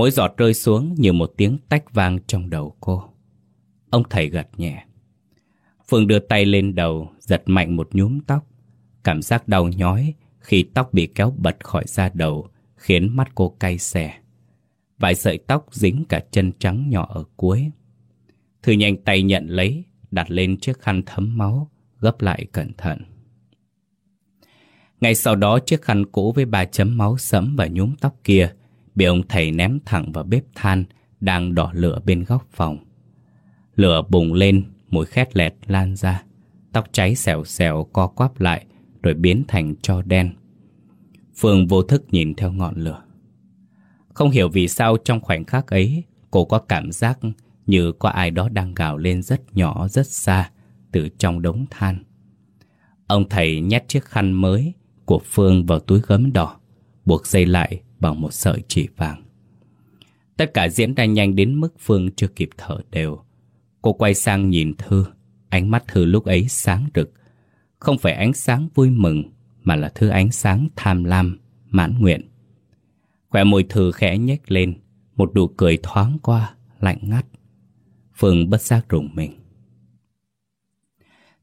Mỗi giọt rơi xuống như một tiếng tách vang trong đầu cô. Ông thầy gật nhẹ. Phương đưa tay lên đầu, giật mạnh một nhúm tóc. Cảm giác đau nhói khi tóc bị kéo bật khỏi da đầu, khiến mắt cô cay xè. Vài sợi tóc dính cả chân trắng nhỏ ở cuối. Thư nhanh tay nhận lấy, đặt lên chiếc khăn thấm máu, gấp lại cẩn thận. Ngay sau đó chiếc khăn cũ với ba chấm máu sẫm và nhúm tóc kia bị ông thầy ném thẳng vào bếp than đang đỏ lửa bên góc phòng. Lửa bùng lên, mùi khét lẹt lan ra. Tóc cháy xèo xèo co quắp lại rồi biến thành cho đen. Phương vô thức nhìn theo ngọn lửa. Không hiểu vì sao trong khoảnh khắc ấy cô có cảm giác như có ai đó đang gào lên rất nhỏ rất xa từ trong đống than. Ông thầy nhét chiếc khăn mới của Phương vào túi gấm đỏ, buộc dây lại bằng một sợi chỉ vàng. Tất cả diễn ra nhanh đến mức Phương chưa kịp thở đều. Cô quay sang nhìn Thư, ánh mắt Thư lúc ấy sáng rực. Không phải ánh sáng vui mừng, mà là thứ ánh sáng tham lam, mãn nguyện. Khỏe môi Thư khẽ nhếch lên, một nụ cười thoáng qua, lạnh ngắt. Phương bất giác rùng mình.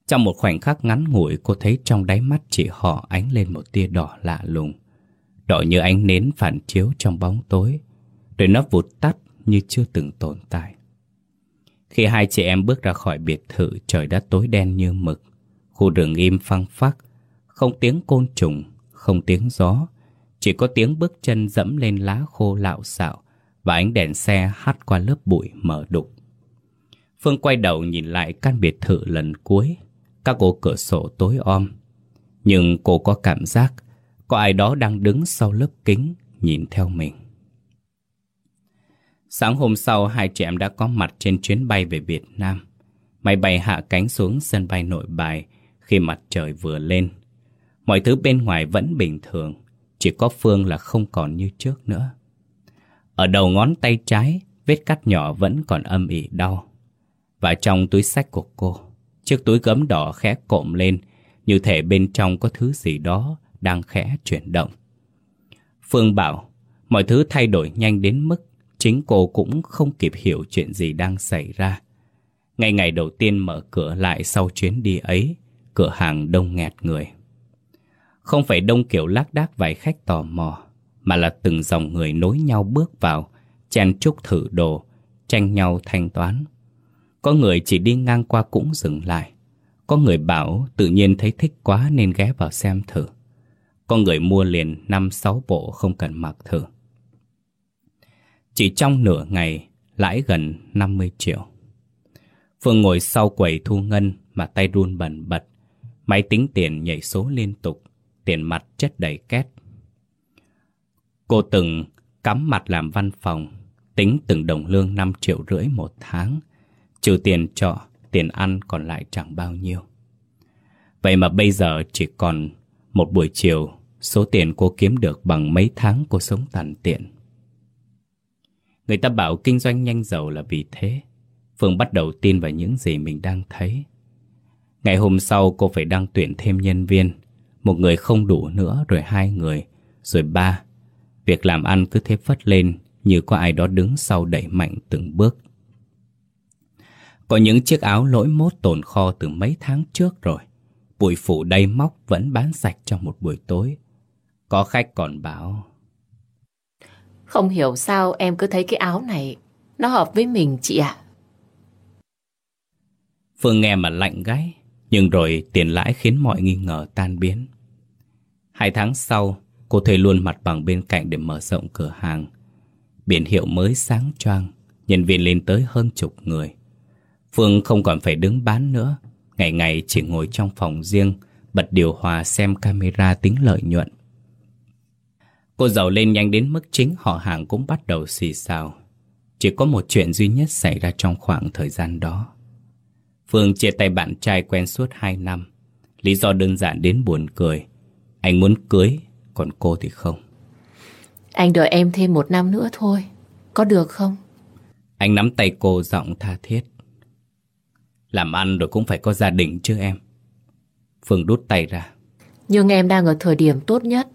Trong một khoảnh khắc ngắn ngủi cô thấy trong đáy mắt chị họ ánh lên một tia đỏ lạ lùng. Đỏ như ánh nến phản chiếu trong bóng tối, rồi nó vụt tắt như chưa từng tồn tại. Khi hai chị em bước ra khỏi biệt thự trời đã tối đen như mực. Khu rừng im phăng phắc, không tiếng côn trùng, không tiếng gió. Chỉ có tiếng bước chân dẫm lên lá khô lạo xạo và ánh đèn xe hắt qua lớp bụi mờ đục. Phương quay đầu nhìn lại căn biệt thự lần cuối, các ô cửa sổ tối om. Nhưng cô có cảm giác có ai đó đang đứng sau lớp kính nhìn theo mình. Sáng hôm sau, hai chị em đã có mặt trên chuyến bay về Việt Nam. Máy bay hạ cánh xuống sân bay nội bài khi mặt trời vừa lên. Mọi thứ bên ngoài vẫn bình thường, chỉ có Phương là không còn như trước nữa. Ở đầu ngón tay trái, vết cắt nhỏ vẫn còn âm ỉ đau. Và trong túi sách của cô, chiếc túi gấm đỏ khẽ cộm lên, như thể bên trong có thứ gì đó đang khẽ chuyển động. Phương bảo, mọi thứ thay đổi nhanh đến mức Chính cô cũng không kịp hiểu chuyện gì đang xảy ra. Ngày ngày đầu tiên mở cửa lại sau chuyến đi ấy, cửa hàng đông nghẹt người. Không phải đông kiểu lác đác vài khách tò mò, mà là từng dòng người nối nhau bước vào, chen chúc thử đồ, tranh nhau thanh toán. Có người chỉ đi ngang qua cũng dừng lại. Có người bảo tự nhiên thấy thích quá nên ghé vào xem thử. Có người mua liền năm sáu bộ không cần mặc thử. Chỉ trong nửa ngày, lãi gần 50 triệu. Phương ngồi sau quầy thu ngân mà tay run bẩn bật. Máy tính tiền nhảy số liên tục, tiền mặt chất đầy két. Cô từng cắm mặt làm văn phòng, tính từng đồng lương 5 triệu rưỡi một tháng. Trừ tiền trọ, tiền ăn còn lại chẳng bao nhiêu. Vậy mà bây giờ chỉ còn một buổi chiều, số tiền cô kiếm được bằng mấy tháng cô sống tàn tiện. Người ta bảo kinh doanh nhanh giàu là vì thế. Phương bắt đầu tin vào những gì mình đang thấy. Ngày hôm sau cô phải đăng tuyển thêm nhân viên. Một người không đủ nữa, rồi hai người, rồi ba. Việc làm ăn cứ thế phất lên như có ai đó đứng sau đẩy mạnh từng bước. Có những chiếc áo lỗi mốt tồn kho từ mấy tháng trước rồi. Bụi phủ đầy móc vẫn bán sạch trong một buổi tối. Có khách còn bảo không hiểu sao em cứ thấy cái áo này nó hợp với mình chị ạ. Phương nghe mà lạnh gáy, nhưng rồi tiền lãi khiến mọi nghi ngờ tan biến. Hai tháng sau, cô thuê luôn mặt bằng bên cạnh để mở rộng cửa hàng. Biển hiệu mới sáng choang, nhân viên lên tới hơn chục người. Phương không còn phải đứng bán nữa, ngày ngày chỉ ngồi trong phòng riêng, bật điều hòa xem camera tính lợi nhuận. Cô giàu lên nhanh đến mức chính họ hàng cũng bắt đầu xì xào. Chỉ có một chuyện duy nhất xảy ra trong khoảng thời gian đó. Phương chia tay bạn trai quen suốt 2 năm. Lý do đơn giản đến buồn cười. Anh muốn cưới, còn cô thì không. Anh đợi em thêm một năm nữa thôi. Có được không? Anh nắm tay cô giọng tha thiết. Làm ăn rồi cũng phải có gia đình chứ em. Phương đút tay ra. Nhưng em đang ở thời điểm tốt nhất.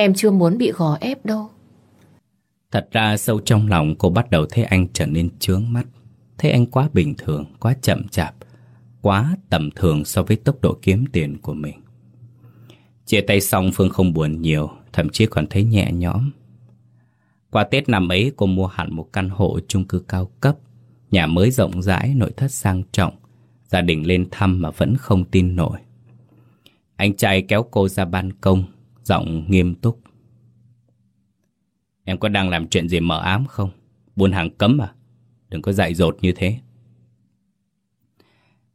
Em chưa muốn bị gò ép đâu. Thật ra sâu trong lòng cô bắt đầu thấy anh trở nên chướng mắt. Thấy anh quá bình thường, quá chậm chạp, quá tầm thường so với tốc độ kiếm tiền của mình. Chia tay xong Phương không buồn nhiều, thậm chí còn thấy nhẹ nhõm. Qua Tết năm ấy cô mua hẳn một căn hộ chung cư cao cấp, nhà mới rộng rãi, nội thất sang trọng. Gia đình lên thăm mà vẫn không tin nổi. Anh trai kéo cô ra ban công, Giọng nghiêm túc Em có đang làm chuyện gì mờ ám không? Buôn hàng cấm à? Đừng có dại dột như thế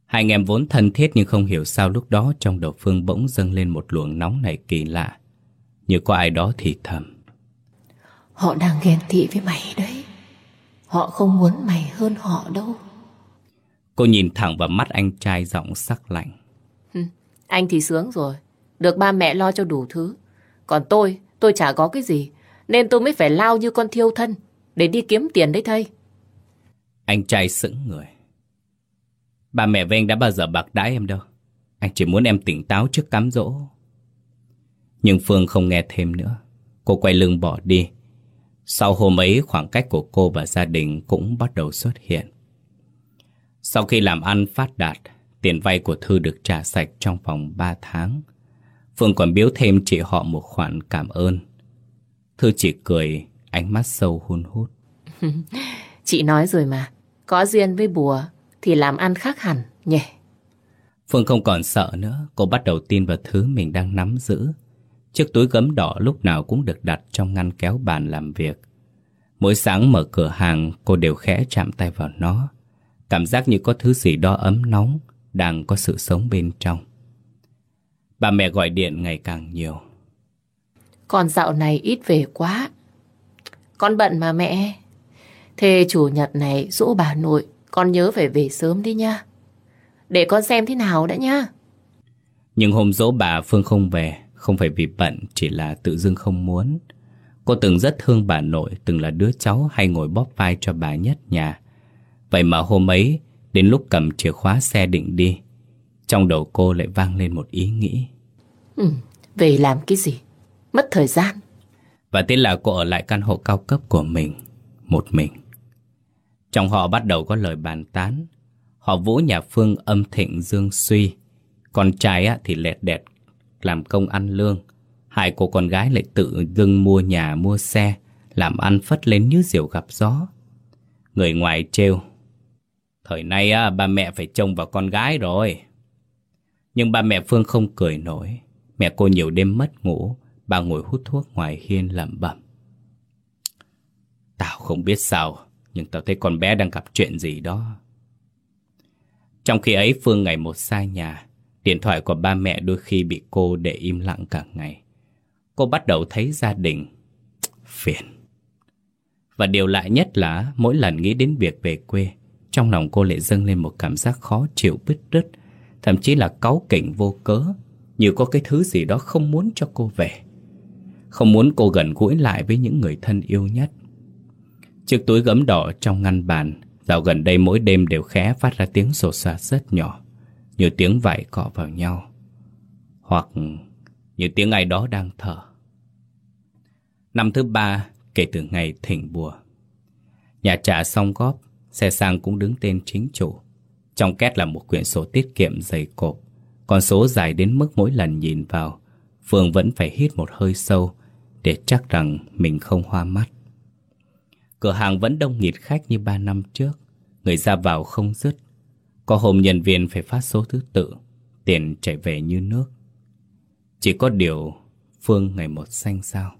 Hai anh em vốn thân thiết nhưng không hiểu sao lúc đó trong đầu Phương bỗng dâng lên một luồng nóng này kỳ lạ. Như có ai đó thì thầm. Họ đang ghen tị với mày đấy. Họ không muốn mày hơn họ đâu. Cô nhìn thẳng vào mắt anh trai giọng sắc lạnh. anh thì sướng rồi. Được ba mẹ lo cho đủ thứ. Còn tôi, tôi chả có cái gì. Nên tôi mới phải lao như con thiêu thân để đi kiếm tiền đấy thầy. Anh trai sững người. Ba mẹ với anh đã bao giờ bạc đãi em đâu. Anh chỉ muốn em tỉnh táo trước cám dỗ. Nhưng Phương không nghe thêm nữa. Cô quay lưng bỏ đi. Sau hôm ấy khoảng cách của cô và gia đình cũng bắt đầu xuất hiện. Sau khi làm ăn phát đạt, Tiền vay của Thư được trả sạch trong vòng 3 tháng. Phương còn biếu thêm chị họ một khoản cảm ơn. Thư chỉ cười, ánh mắt sâu hun hút. chị nói rồi mà, có duyên với bùa thì làm ăn khác hẳn nhỉ. Phương không còn sợ nữa, cô bắt đầu tin vào thứ mình đang nắm giữ. Chiếc túi gấm đỏ lúc nào cũng được đặt trong ngăn kéo bàn làm việc. Mỗi sáng mở cửa hàng, cô đều khẽ chạm tay vào nó. Cảm giác như có thứ gì đó ấm nóng, đang có sự sống bên trong. Bà mẹ gọi điện ngày càng nhiều. Con dạo này ít về quá. Con bận mà mẹ. Thế chủ nhật này dỗ bà nội, con nhớ phải về sớm đi nha. Để con xem thế nào đã nha. Nhưng hôm dỗ bà Phương không về, không phải vì bận, chỉ là tự dưng không muốn. Cô từng rất thương bà nội, từng là đứa cháu hay ngồi bóp vai cho bà nhất nhà. Vậy mà hôm ấy, đến lúc cầm chìa khóa xe định đi, trong đầu cô lại vang lên một ý nghĩ. Ừ, về làm cái gì? Mất thời gian. Và thế là cô ở lại căn hộ cao cấp của mình, một mình. Trong họ bắt đầu có lời bàn tán. Họ vũ nhà Phương âm thịnh dương suy. Con trai thì lẹt đẹt, làm công ăn lương. Hai cô con gái lại tự dưng mua nhà mua xe, làm ăn phất lên như diều gặp gió. Người ngoài trêu. Thời nay á, ba mẹ phải trông vào con gái rồi. Nhưng ba mẹ Phương không cười nổi. Mẹ cô nhiều đêm mất ngủ, bà ngồi hút thuốc ngoài hiên lẩm bẩm. Tao không biết sao, nhưng tao thấy con bé đang gặp chuyện gì đó. Trong khi ấy Phương ngày một xa nhà, điện thoại của ba mẹ đôi khi bị cô để im lặng cả ngày. Cô bắt đầu thấy gia đình phiền. Và điều lạ nhất là mỗi lần nghĩ đến việc về quê, trong lòng cô lại dâng lên một cảm giác khó chịu bứt rứt, thậm chí là cáu kỉnh vô cớ, như có cái thứ gì đó không muốn cho cô về. Không muốn cô gần gũi lại với những người thân yêu nhất. Chiếc túi gấm đỏ trong ngăn bàn, dạo gần đây mỗi đêm đều khẽ phát ra tiếng sột soạt rất nhỏ, như tiếng vải cọ vào nhau. Hoặc như tiếng ai đó đang thở. Năm thứ ba kể từ ngày thỉnh bùa. Nhà trả xong góp, xe sang cũng đứng tên chính chủ. Trong két là một quyển sổ tiết kiệm dày cộp. Con số dài đến mức mỗi lần nhìn vào, Phương vẫn phải hít một hơi sâu để chắc rằng mình không hoa mắt. Cửa hàng vẫn đông nghịt khách như ba năm trước, người ra vào không dứt. Có hôm nhân viên phải phát số thứ tự, tiền chảy về như nước. Chỉ có điều Phương ngày một xanh sao.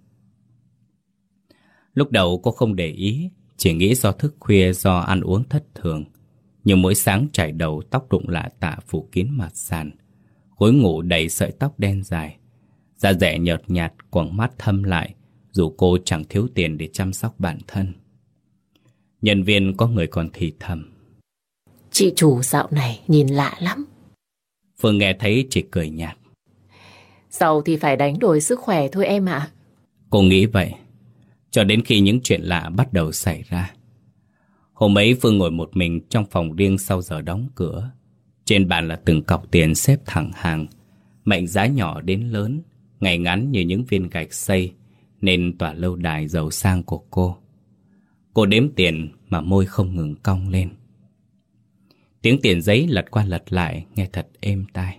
Lúc đầu cô không để ý, chỉ nghĩ do thức khuya do ăn uống thất thường. Nhưng mỗi sáng chải đầu tóc đụng lạ tạ phủ kín mặt sàn. Gối ngủ đầy sợi tóc đen dài. Da rẻ nhợt nhạt, quầng mắt thâm lại, dù cô chẳng thiếu tiền để chăm sóc bản thân. Nhân viên có người còn thì thầm. Chị chủ dạo này nhìn lạ lắm. Phương nghe thấy chỉ cười nhạt. Giàu thì phải đánh đổi sức khỏe thôi em ạ. Cô nghĩ vậy, cho đến khi những chuyện lạ bắt đầu xảy ra. Hôm ấy Phương ngồi một mình trong phòng riêng sau giờ đóng cửa. Trên bàn là từng cọc tiền xếp thẳng hàng, mệnh giá nhỏ đến lớn, ngày ngắn như những viên gạch xây, nên tỏa lâu đài giàu sang của cô. Cô đếm tiền mà môi không ngừng cong lên. Tiếng tiền giấy lật qua lật lại nghe thật êm tai.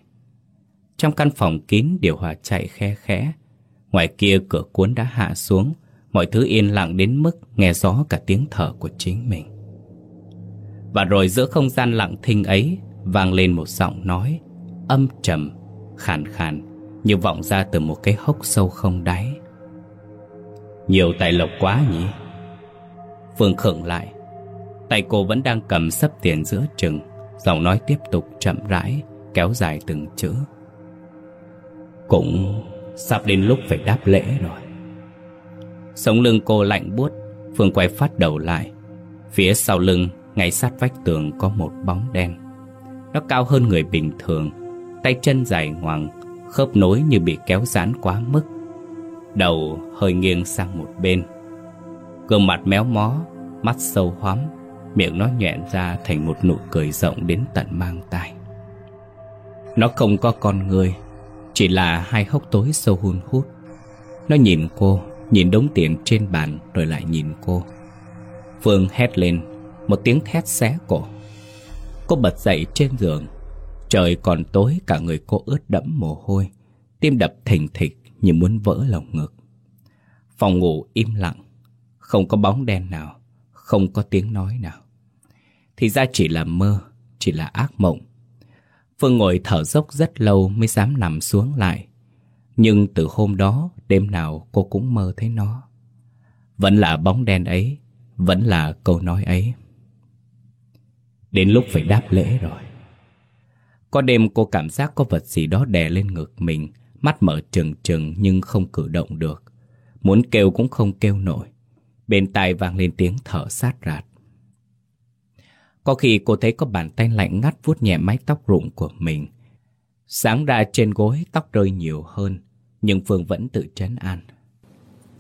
Trong căn phòng kín điều hòa chạy khe khẽ. Ngoài kia cửa cuốn đã hạ xuống, mọi thứ yên lặng đến mức nghe rõ cả tiếng thở của chính mình. Và rồi giữa không gian lặng thinh ấy vang lên một giọng nói âm trầm, khàn khàn như vọng ra từ một cái hốc sâu không đáy. Nhiều tài lộc quá nhỉ? Phương khựng lại. Tay cô vẫn đang cầm sấp tiền giữa chừng, giọng nói tiếp tục chậm rãi, kéo dài từng chữ. Cũng sắp đến lúc phải đáp lễ rồi Sống lưng cô lạnh buốt Phương quay phát đầu lại Phía sau lưng ngay sát vách tường có một bóng đen. Nó cao hơn người bình thường, Tay chân dài ngoằng, Khớp nối như bị kéo dán quá mức. Đầu hơi nghiêng sang một bên. Gương mặt méo mó, Mắt sâu hoắm, Miệng nó nhẹn ra thành một nụ cười rộng đến tận mang tai. Nó không có con người, chỉ là hai hốc tối sâu hun hút. Nó nhìn cô, Nhìn đống tiền trên bàn Rồi lại nhìn cô. Phương hét lên. Một tiếng thét xé cổ. Cô bật dậy trên giường. Trời còn tối, cả người cô ướt đẫm mồ hôi. Tim đập thình thịch như muốn vỡ lồng ngực. Phòng ngủ im lặng. Không có bóng đen nào. Không có tiếng nói nào. Thì ra chỉ là mơ, Chỉ là ác mộng. Phương ngồi thở dốc rất lâu mới dám nằm xuống lại. Nhưng từ hôm đó, Đêm nào cô cũng mơ thấy nó. Vẫn là bóng đen ấy, Vẫn là câu nói ấy. Đến lúc phải đáp lễ rồi. Có đêm cô cảm giác có vật gì đó đè lên ngực mình, Mắt mở trừng trừng nhưng không cử động được. Muốn kêu cũng không kêu nổi. Bên tai vang lên tiếng thở sát rạt. Có khi cô thấy có bàn tay lạnh ngắt vuốt nhẹ mái tóc rụng của mình. Sáng ra trên gối tóc rơi nhiều hơn, Nhưng Phương vẫn tự trấn an.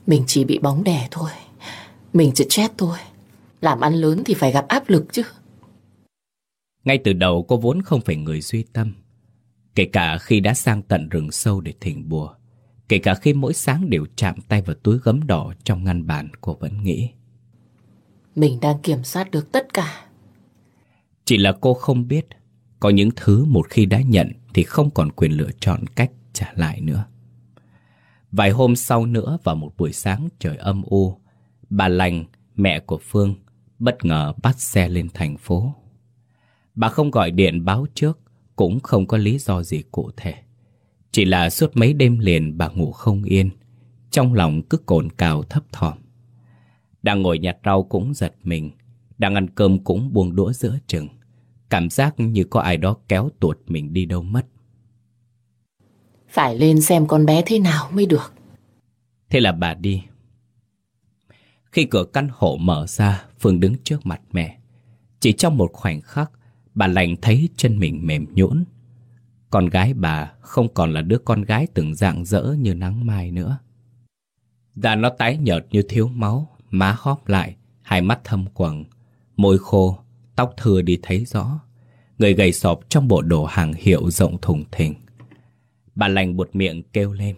Mình chỉ bị bóng đè thôi. Mình chỉ chết thôi. Làm ăn lớn thì phải gặp áp lực chứ. Ngay từ đầu cô vốn không phải người duy tâm. Kể cả khi đã sang tận rừng sâu để thỉnh bùa Kể cả khi mỗi sáng đều chạm tay vào túi gấm đỏ trong ngăn bàn cô vẫn nghĩ. Mình đang kiểm soát được tất cả. Chỉ là cô không biết Có những thứ một khi đã nhận Thì không còn quyền lựa chọn cách trả lại nữa. Vài hôm sau nữa vào một buổi sáng trời âm u Bà Lành, mẹ của Phương Bất ngờ bắt xe lên thành phố Bà không gọi điện báo trước Cũng không có lý do gì cụ thể. Chỉ là suốt mấy đêm liền bà ngủ không yên Trong lòng cứ cồn cào thấp thỏm. Đang ngồi nhặt rau cũng giật mình Đang ăn cơm cũng buông đũa giữa chừng. Cảm giác như có ai đó kéo tuột mình đi đâu mất. Phải lên xem con bé thế nào mới được. Thế là bà đi. Khi cửa căn hộ mở ra Phương đứng trước mặt mẹ. Chỉ trong một khoảnh khắc Bà lành thấy chân mình mềm nhũn con gái bà không còn là đứa con gái từng dạng dỡ như nắng mai nữa. Da nó tái nhợt như thiếu máu, má hóp lại, hai mắt thâm quầng, môi khô, tóc thừa đi thấy rõ. Người gầy sọp trong bộ đồ hàng hiệu rộng thùng thình. Bà lành buột miệng kêu lên.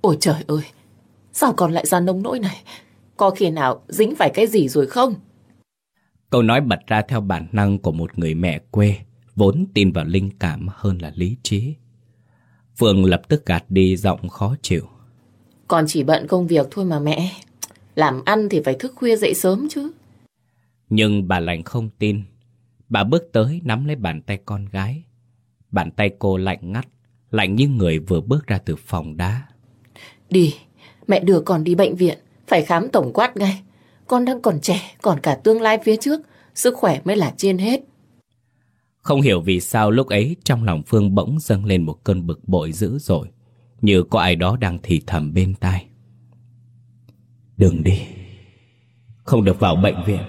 Ôi trời ơi, sao còn lại ra nông nỗi này? Có khi nào dính phải cái gì rồi không? Câu nói bật ra theo bản năng của một người mẹ quê vốn tin vào linh cảm hơn là lý trí. Phương lập tức gạt đi giọng khó chịu. Con chỉ bận công việc thôi mà mẹ. Làm ăn thì phải thức khuya dậy sớm chứ. Nhưng bà lành không tin. Bà bước tới nắm lấy bàn tay con gái. Bàn tay cô lạnh ngắt, lạnh như người vừa bước ra từ phòng đá. Đi, mẹ đưa con đi bệnh viện, phải khám tổng quát ngay. Con đang còn trẻ, còn cả tương lai phía trước, sức khỏe mới là trên hết. Không hiểu vì sao lúc ấy trong lòng Phương bỗng dâng lên một cơn bực bội dữ dội, như có ai đó đang thì thầm bên tai. Đừng đi, không được vào bệnh viện,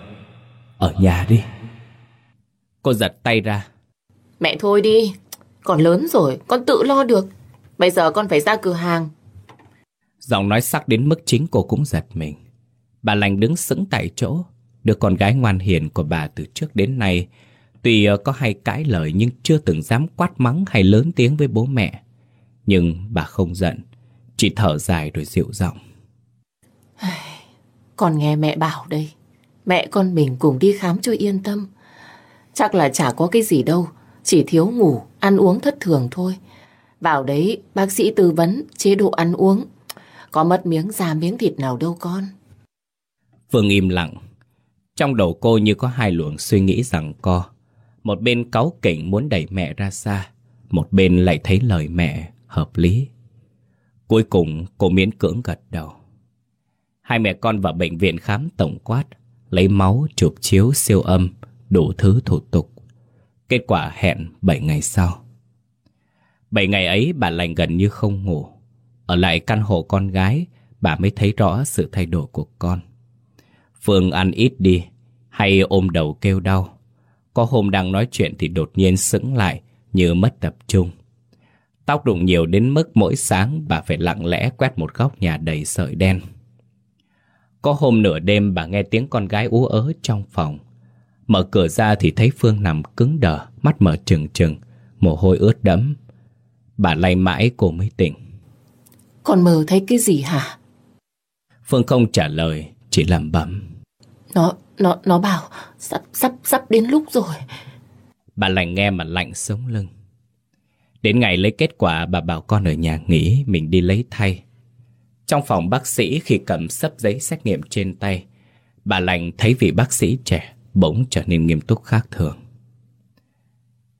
ở nhà đi. Cô giật tay ra. Mẹ thôi đi, con lớn rồi, con tự lo được. Bây giờ con phải ra cửa hàng. Giọng nói sắc đến mức chính cô cũng giật mình. Bà lành đứng sững tại chỗ, đứa con gái ngoan hiền của bà từ trước đến nay Tuy ờ, có hay cãi lời nhưng chưa từng dám quát mắng hay lớn tiếng với bố mẹ. Nhưng bà không giận, chỉ thở dài rồi dịu giọng. Con nghe mẹ bảo đây, mẹ con mình cùng đi khám cho yên tâm. Chắc là chả có cái gì đâu, chỉ thiếu ngủ, ăn uống thất thường thôi. Vào đấy bác sĩ tư vấn chế độ ăn uống. Có mất miếng da miếng thịt nào đâu con. Phương im lặng. Trong đầu cô như có hai luồng suy nghĩ rằng co. Một bên cáu kỉnh muốn đẩy mẹ ra xa Một bên lại thấy lời mẹ hợp lý. Cuối cùng cô miễn cưỡng gật đầu. Hai mẹ con vào bệnh viện khám tổng quát Lấy máu, chụp chiếu, siêu âm Đủ thứ thủ tục. Kết quả hẹn 7 ngày sau. 7 ngày ấy bà lành gần như không ngủ. Ở lại căn hộ con gái Bà mới thấy rõ sự thay đổi của con. Phương ăn ít đi Hay ôm đầu kêu đau có hôm đang nói chuyện thì đột nhiên sững lại như mất tập trung. Tóc đụng nhiều đến mức mỗi sáng bà phải lặng lẽ quét một góc nhà đầy sợi đen. Có hôm nửa đêm bà nghe tiếng con gái ú ớ trong phòng. Mở cửa ra thì thấy Phương nằm cứng đờ, mắt mở trừng trừng, mồ hôi ướt đẫm. Bà lay mãi cô mới tỉnh. Con mơ thấy cái gì hả? Phương không trả lời, chỉ lẩm bẩm. Nó, nó, nó bảo sắp, sắp, sắp đến lúc rồi. Bà lành nghe mà lạnh sống lưng. Đến ngày lấy kết quả bà bảo con ở nhà nghỉ mình đi lấy thay. Trong phòng bác sĩ khi cầm sấp giấy xét nghiệm trên tay, bà lành thấy vị bác sĩ trẻ bỗng trở nên nghiêm túc khác thường.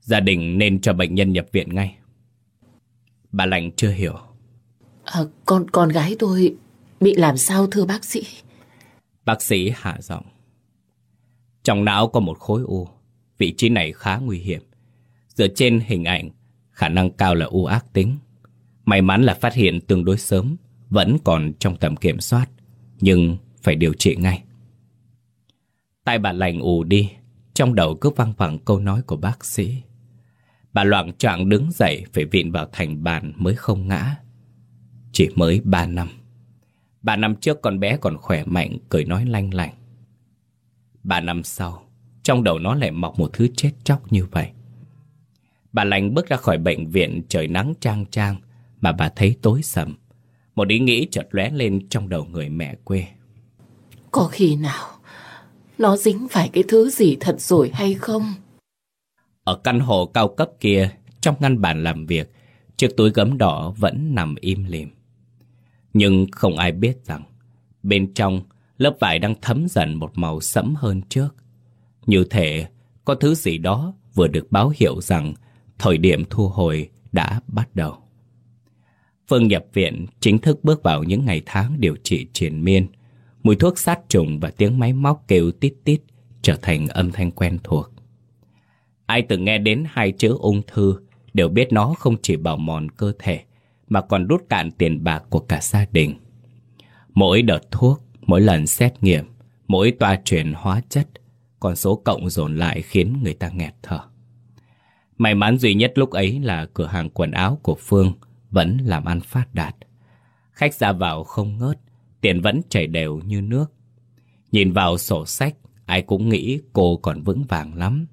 Gia đình nên cho bệnh nhân nhập viện ngay. Bà lành chưa hiểu. À, con con gái tôi bị làm sao thưa bác sĩ? Bác sĩ hạ giọng. Trong não có một khối u, vị trí này khá nguy hiểm. Dựa trên hình ảnh, khả năng cao là u ác tính. May mắn là phát hiện tương đối sớm, vẫn còn trong tầm kiểm soát, nhưng phải điều trị ngay. Tai bà lành ù đi, trong đầu cứ văng vẳng câu nói của bác sĩ. Bà loạn trạng đứng dậy phải viện vào thành bàn mới không ngã. Chỉ mới ba năm. Ba năm trước con bé còn khỏe mạnh, cười nói lanh lành. Ba năm sau, trong đầu nó lại mọc một thứ chết chóc như vậy. Bà lành bước ra khỏi bệnh viện trời nắng trang trang mà bà thấy tối sầm. Một ý nghĩ chợt lóe lên trong đầu người mẹ quê. Có khi nào nó dính phải cái thứ gì thật rồi hay không? Ở căn hộ cao cấp kia, trong ngăn bàn làm việc, chiếc túi gấm đỏ vẫn nằm im lìm. Nhưng không ai biết rằng, bên trong lớp vải đang thấm dần một màu sẫm hơn trước. Như thể có thứ gì đó vừa được báo hiệu rằng thời điểm thu hồi đã bắt đầu. Phương nhập viện chính thức bước vào những ngày tháng điều trị triền miên. Mùi thuốc sát trùng và tiếng máy móc kêu tít tít trở thành âm thanh quen thuộc. Ai từng nghe đến hai chữ ung thư đều biết nó không chỉ bào mòn cơ thể mà còn rút cạn tiền bạc của cả gia đình. Mỗi đợt thuốc, mỗi lần xét nghiệm, mỗi toa truyền hóa chất, con số cộng dồn lại khiến người ta nghẹt thở. May mắn duy nhất lúc ấy là cửa hàng quần áo của Phương vẫn làm ăn phát đạt. Khách ra vào không ngớt, tiền vẫn chảy đều như nước. Nhìn vào sổ sách, ai cũng nghĩ cô còn vững vàng lắm.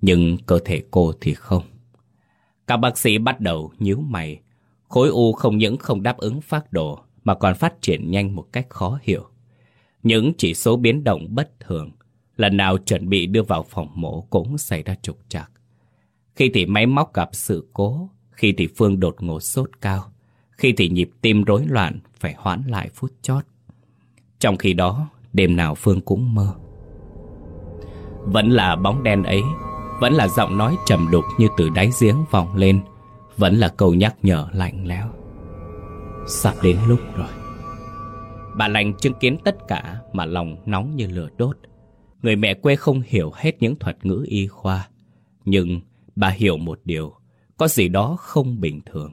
Nhưng cơ thể cô thì không. Các bác sĩ bắt đầu nhíu mày. Khối u không những không đáp ứng phát đồ, mà còn phát triển nhanh một cách khó hiểu. Những chỉ số biến động bất thường, lần nào chuẩn bị đưa vào phòng mổ cũng xảy ra trục trặc. Khi thì máy móc gặp sự cố, khi thì Phương đột ngột sốt cao, khi thì nhịp tim rối loạn phải hoãn lại phút chót. Trong khi đó, đêm nào Phương cũng mơ. Vẫn là bóng đen ấy, vẫn là giọng nói trầm đục như từ đáy giếng vọng lên, vẫn là câu nhắc nhở lạnh lẽo. Sắp đến lúc rồi. Bà lành chứng kiến tất cả mà lòng nóng như lửa đốt. Người mẹ quê không hiểu hết những thuật ngữ y khoa, nhưng bà hiểu một điều, có gì đó không bình thường.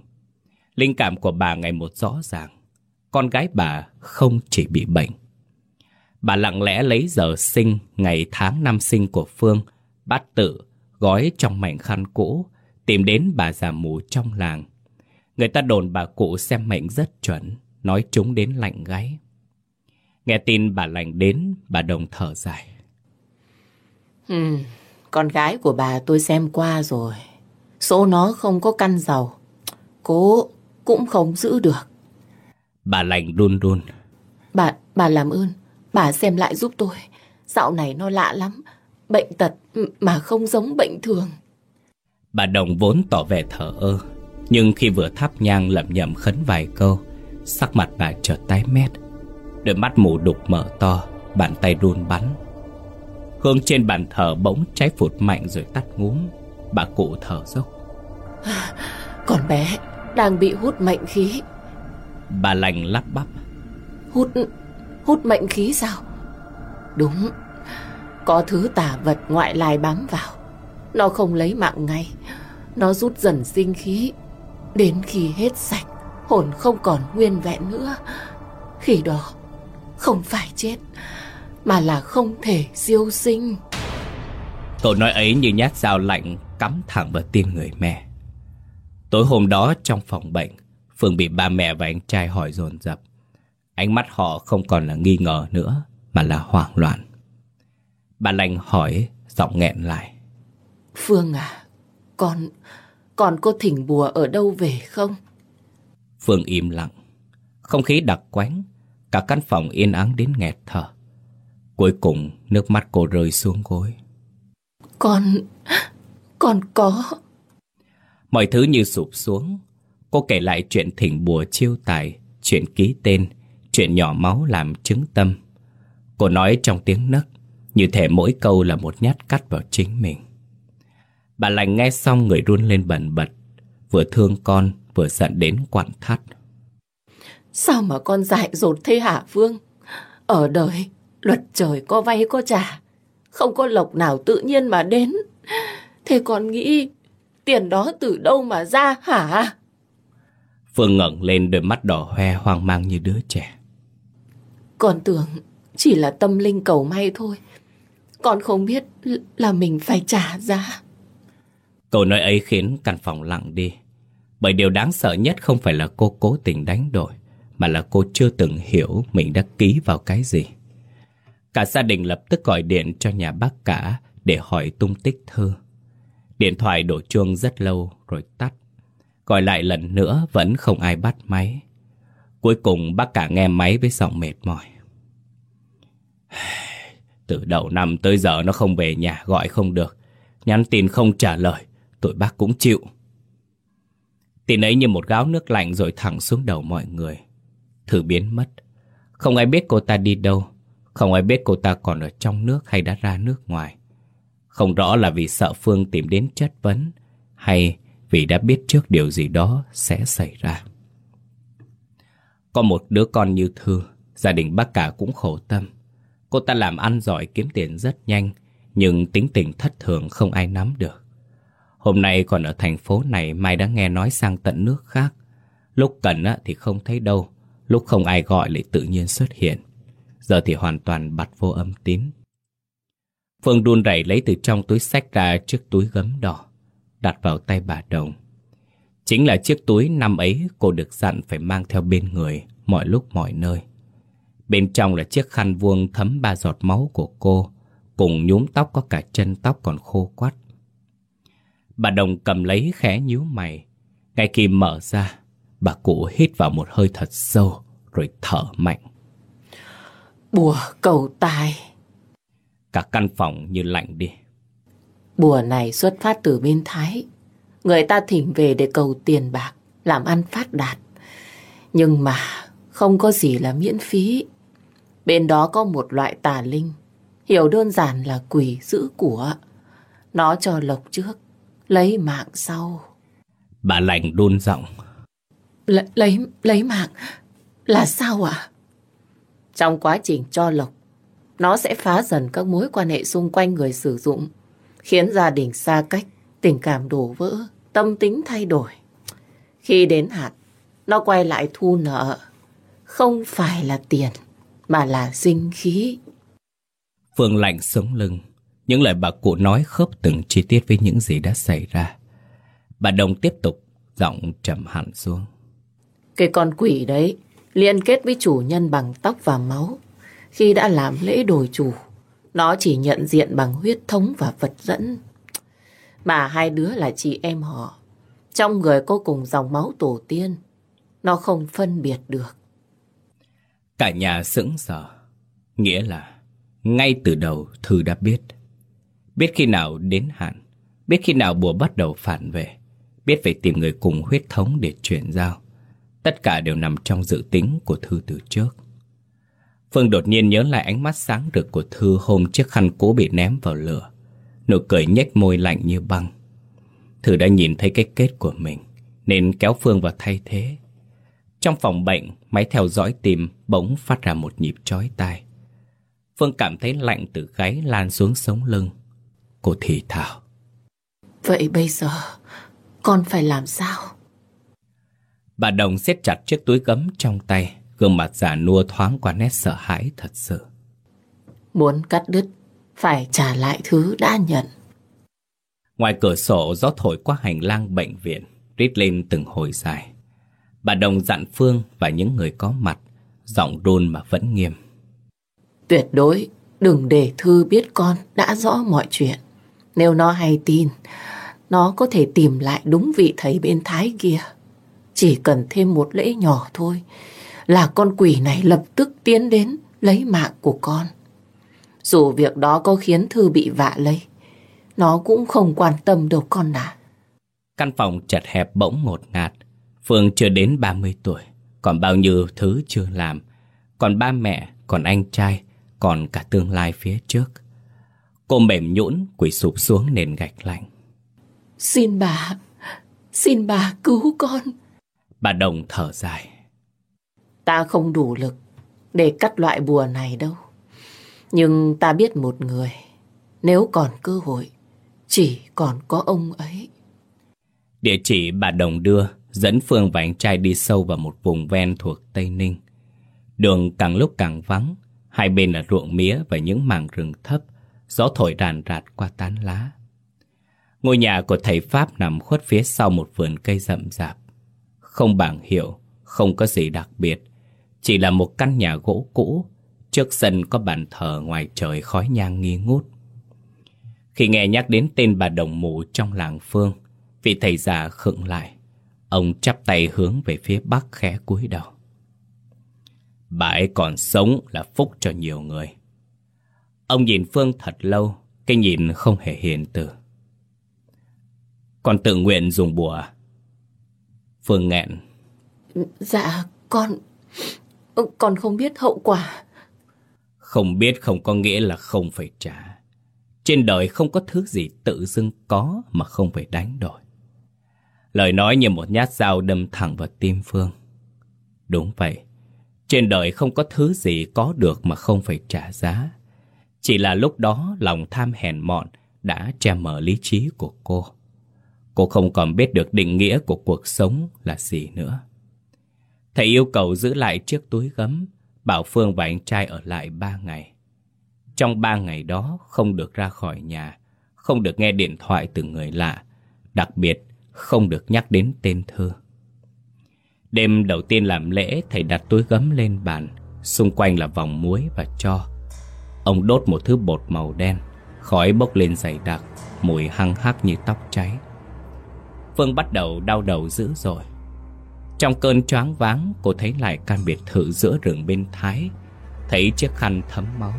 Linh cảm của bà ngày một rõ ràng. Con gái bà không chỉ bị bệnh. Bà lặng lẽ lấy giờ sinh, ngày tháng năm sinh của Phương, bắt tự, gói trong mảnh khăn cũ, tìm đến bà già mù trong làng. Người ta đồn bà cụ xem mệnh rất chuẩn, nói chúng đến lạnh gáy. Nghe tin bà lành đến, bà đồng thở dài. Ừ, con gái của bà tôi xem qua rồi. Số nó không có căn giàu. Cố cũng không giữ được. Bà lành run run. Bà, bà làm ơn, bà xem lại giúp tôi. Dạo này nó lạ lắm. Bệnh tật mà không giống bệnh thường. Bà Đồng vốn tỏ vẻ thở ơ. Nhưng khi vừa thắp nhang lẩm nhẩm khấn vài câu, sắc mặt bà chợt tái mét. Đôi mắt mù đục mở to, bàn tay run bắn. Hương trên bàn thờ bỗng cháy phụt mạnh rồi tắt ngúm. Bà cụ thở dốc. Con bé đang bị hút mệnh khí. Bà lành lắp bắp. Hút hút mệnh khí sao? Đúng, có thứ tà vật ngoại lai bám vào. Nó không lấy mạng ngay, nó rút dần sinh khí. Đến khi hết sạch, hồn không còn nguyên vẹn nữa. Khi đó, không phải chết, mà là không thể siêu sinh. Câu nói ấy như nhát dao lạnh cắm thẳng vào tim người mẹ. Tối hôm đó trong phòng bệnh, Phương bị ba mẹ và anh trai hỏi dồn dập. Ánh mắt họ không còn là nghi ngờ nữa, mà là hoảng loạn. Bà lành hỏi, giọng nghẹn lại. Phương à, con, con có thỉnh bùa ở đâu về không? Phương im lặng. Không khí đặc quánh, cả căn phòng yên ắng đến nghẹt thở. Cuối cùng, nước mắt cô rơi xuống gối. Con... con có... Mọi thứ như sụp xuống. Cô kể lại chuyện thỉnh bùa chiêu tài, chuyện ký tên, chuyện nhỏ máu làm chứng tâm. Cô nói trong tiếng nấc, như thể mỗi câu là một nhát cắt vào chính mình. Bà lành nghe xong người run lên bần bật, vừa thương con, vừa giận đến quặn thắt. Sao mà con dại dột thế hả Phương? Ở đời, luật trời có vay có trả. Không có lộc nào tự nhiên mà đến. Thế con nghĩ tiền đó từ đâu mà ra hả? Phương ngẩng lên đôi mắt đỏ hoe hoang mang như đứa trẻ. Con tưởng chỉ là tâm linh cầu may thôi. Con không biết là mình phải trả ra. Câu nói ấy khiến căn phòng lặng đi. Bởi điều đáng sợ nhất không phải là cô cố tình đánh đổi, mà là cô chưa từng hiểu mình đã ký vào cái gì. Cả gia đình lập tức gọi điện cho nhà bác cả để hỏi tung tích Thư. Điện thoại đổ chuông rất lâu rồi tắt. Gọi lại lần nữa vẫn không ai bắt máy. Cuối cùng bác cả nghe máy với giọng mệt mỏi. Từ đầu năm tới giờ nó không về nhà gọi không được. Nhắn tin không trả lời. Tụi bác cũng chịu. Tin ấy như một gáo nước lạnh rồi thẳng xuống đầu mọi người. Thử biến mất. Không ai biết cô ta đi đâu. Không ai biết cô ta còn ở trong nước hay đã ra nước ngoài. Không rõ là vì sợ Phương tìm đến chất vấn hay vì đã biết trước điều gì đó sẽ xảy ra. Có một đứa con như Thư, gia đình bác cả cũng khổ tâm. Cô ta làm ăn giỏi kiếm tiền rất nhanh, nhưng tính tình thất thường không ai nắm được. Hôm nay còn ở thành phố này mai đã nghe nói sang tận nước khác. Lúc cần thì không thấy đâu, lúc không ai gọi lại tự nhiên xuất hiện. Giờ thì hoàn toàn bật vô âm tín. Phương đun rẩy lấy từ trong túi sách ra chiếc túi gấm đỏ, đặt vào tay bà Đồng. Chính là chiếc túi năm ấy cô được dặn phải mang theo bên người, mọi lúc mọi nơi. Bên trong là chiếc khăn vuông thấm ba giọt máu của cô, cùng nhúm tóc có cả chân tóc còn khô quắt. Bà Đồng cầm lấy khẽ nhíu mày. Ngay khi mở ra, bà cụ hít vào một hơi thật sâu, rồi thở mạnh. Bùa cầu tài. Cả căn phòng như lạnh đi. Bùa này xuất phát từ bên Thái. Người ta thỉnh về để cầu tiền bạc, làm ăn phát đạt. Nhưng mà không có gì là miễn phí. Bên đó có một loại tà linh, hiểu đơn giản là quỷ giữ của. Nó cho lộc trước, lấy mạng sau. Bà lành đôn giọng. L lấy lấy mạng là sao ạ? Trong quá trình cho lộc, nó sẽ phá dần các mối quan hệ xung quanh người sử dụng, khiến gia đình xa cách, tình cảm đổ vỡ, tâm tính thay đổi. Khi đến hạn, nó quay lại thu nợ, không phải là tiền, mà là sinh khí. Phương lạnh sống lưng, những lời bà cụ nói khớp từng chi tiết với những gì đã xảy ra. Bà Đồng tiếp tục, giọng trầm hẳn xuống. Cái con quỷ đấy liên kết với chủ nhân bằng tóc và máu. Khi đã làm lễ đổi chủ, nó chỉ nhận diện bằng huyết thống và vật dẫn. Mà hai đứa là chị em họ. Trong người có cùng dòng máu tổ tiên. Nó không phân biệt được. Cả nhà sững sờ. Nghĩa là ngay từ đầu Thư đã biết. Biết khi nào đến hạn. Biết khi nào bùa bắt đầu phản về. Biết phải tìm người cùng huyết thống để chuyển giao. Tất cả đều nằm trong dự tính của Thư từ trước. Phương đột nhiên nhớ lại ánh mắt sáng rực của Thư hôm chiếc khăn cố bị ném vào lửa. Nụ cười nhếch môi lạnh như băng. Thư đã nhìn thấy cái kết của mình, nên kéo Phương vào thay thế. Trong phòng bệnh, máy theo dõi tim bỗng phát ra một nhịp chói tai. Phương cảm thấy lạnh từ gáy lan xuống sống lưng. Cô thì thào. Vậy bây giờ, con phải làm sao? Bà Đồng siết chặt chiếc túi gấm trong tay, gương mặt giả nua thoáng qua nét sợ hãi thật sự. Muốn cắt đứt, phải trả lại thứ đã nhận. Ngoài cửa sổ gió thổi qua hành lang bệnh viện, rít lên từng hồi dài. Bà Đồng dặn Phương và những người có mặt, giọng đôn mà vẫn nghiêm. Tuyệt đối đừng để Thư biết con đã rõ mọi chuyện. Nếu nó hay tin, nó có thể tìm lại đúng vị thầy bên Thái kia. Chỉ cần thêm một lễ nhỏ thôi là con quỷ này lập tức tiến đến lấy mạng của con. Dù việc đó có khiến Thư bị vạ lấy, nó cũng không quan tâm đâu con ạ. Căn phòng chật hẹp bỗng ngột ngạt. Phương chưa đến 30 tuổi, còn bao nhiêu thứ chưa làm. Còn ba mẹ, còn anh trai, còn cả tương lai phía trước. Cô mềm nhũn quỳ sụp xuống nền gạch lạnh. Xin bà, xin bà cứu con. Bà Đồng thở dài. Ta không đủ lực để cắt loại bùa này đâu. Nhưng ta biết một người, nếu còn cơ hội, chỉ còn có ông ấy. Địa chỉ bà Đồng đưa dẫn Phương và anh trai đi sâu vào một vùng ven thuộc Tây Ninh. Đường càng lúc càng vắng, hai bên là ruộng mía và những mảng rừng thấp, gió thổi ràn rạt qua tán lá. Ngôi nhà của thầy Pháp nằm khuất phía sau một vườn cây rậm rạp. Không bảng hiệu, không có gì đặc biệt, chỉ là một căn nhà gỗ cũ, trước sân có bàn thờ ngoài trời khói nhang nghi ngút. Khi nghe nhắc đến tên bà đồng mù trong làng Phương, vị thầy già khựng lại. Ông chắp tay hướng về phía bắc khẽ cúi đầu. Bà ấy còn sống là phúc cho nhiều người. Ông nhìn Phương thật lâu, cái nhìn không hề hiền từ. Con tự nguyện dùng bùa à? Phương nghẹn. Dạ, con... Con không biết hậu quả. Không biết không có nghĩa là không phải trả. Trên đời không có thứ gì tự dưng có mà không phải đánh đổi. Lời nói như một nhát dao đâm thẳng vào tim Phương. Đúng vậy. Trên đời không có thứ gì có được mà không phải trả giá. Chỉ là lúc đó lòng tham hèn mọn đã che mở lý trí của cô. Cô không còn biết được định nghĩa của cuộc sống là gì nữa. Thầy yêu cầu giữ lại chiếc túi gấm, bảo Phương và anh trai ở lại ba ngày. Trong ba ngày đó không được ra khỏi nhà, không được nghe điện thoại từ người lạ, đặc biệt không được nhắc đến tên Thư. Đêm đầu tiên làm lễ, thầy đặt túi gấm lên bàn, xung quanh là vòng muối và cho. Ông đốt một thứ bột màu đen, khói bốc lên dày đặc, mùi hăng hắc như tóc cháy. Phương bắt đầu đau đầu dữ rồi. Trong cơn choáng váng, cô thấy lại căn biệt thự giữa rừng bên Thái, thấy chiếc khăn thấm máu,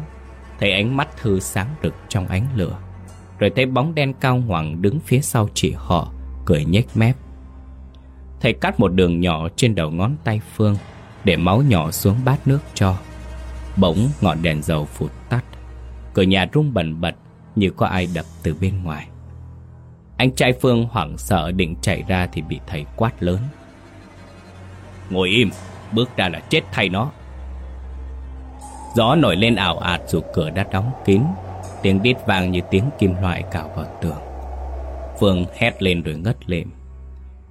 thấy ánh mắt Thư sáng rực trong ánh lửa, rồi thấy bóng đen cao ngoằng đứng phía sau chị họ, cười nhếch mép. Thầy cắt một đường nhỏ trên đầu ngón tay Phương để máu nhỏ xuống bát nước cho. Bỗng ngọn đèn dầu phụt tắt, cửa nhà rung bần bật như có ai đập từ bên ngoài. Anh trai Phương hoảng sợ định chạy ra thì bị thầy quát lớn. Ngồi im, bước ra là chết thay nó. Gió nổi lên ảo ạt dù cửa đã đóng kín, tiếng đít vang như tiếng kim loại cào vào tường. Phương hét lên rồi ngất lịm.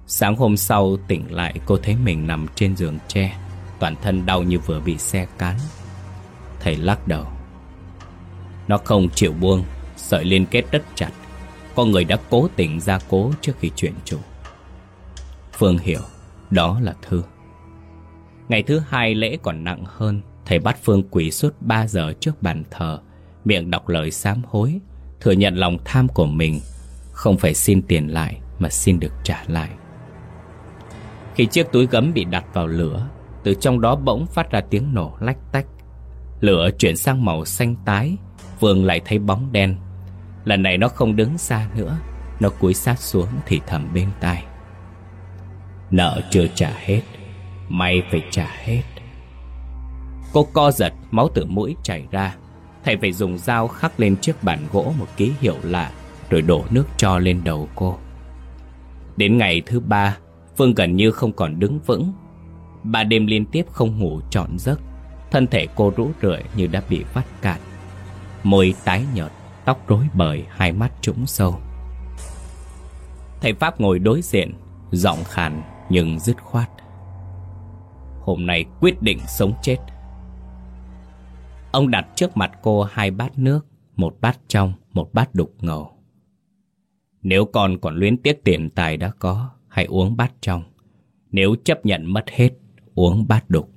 Sáng hôm sau tỉnh lại cô thấy mình nằm trên giường tre, toàn thân đau như vừa bị xe cán. Thầy lắc đầu. Nó không chịu buông, sợi liên kết rất chặt. Con người đã cố tình ra cố trước khi chuyển chủ. Phương hiểu, đó là Thư. Ngày thứ hai lễ còn nặng hơn, thầy bắt Phương quỳ suốt 3 giờ trước bàn thờ, miệng đọc lời sám hối, thừa nhận lòng tham của mình, không phải xin tiền lại mà xin được trả lại. Khi chiếc túi gấm bị đặt vào lửa, từ trong đó bỗng phát ra tiếng nổ lách tách. Lửa chuyển sang màu xanh tái, Phương lại thấy bóng đen. Lần này nó không đứng xa nữa, nó cúi sát xuống thì thầm bên tai. Nợ chưa trả hết, may phải trả hết. Cô co giật, máu từ mũi chảy ra. Thầy phải dùng dao khắc lên chiếc bàn gỗ một ký hiệu lạ, rồi đổ nước cho lên đầu cô. Đến ngày thứ ba, Phương gần như không còn đứng vững. Ba đêm liên tiếp không ngủ trọn giấc, thân thể cô rũ rượi như đã bị vắt cạn. Môi tái nhợt, tóc rối bời, hai mắt trũng sâu. Thầy Pháp ngồi đối diện, giọng khàn nhưng dứt khoát. Hôm nay quyết định sống chết. Ông đặt trước mặt cô hai bát nước, một bát trong, một bát đục ngầu. Nếu con còn luyến tiếc tiền tài đã có, hãy uống bát trong. Nếu chấp nhận mất hết, uống bát đục.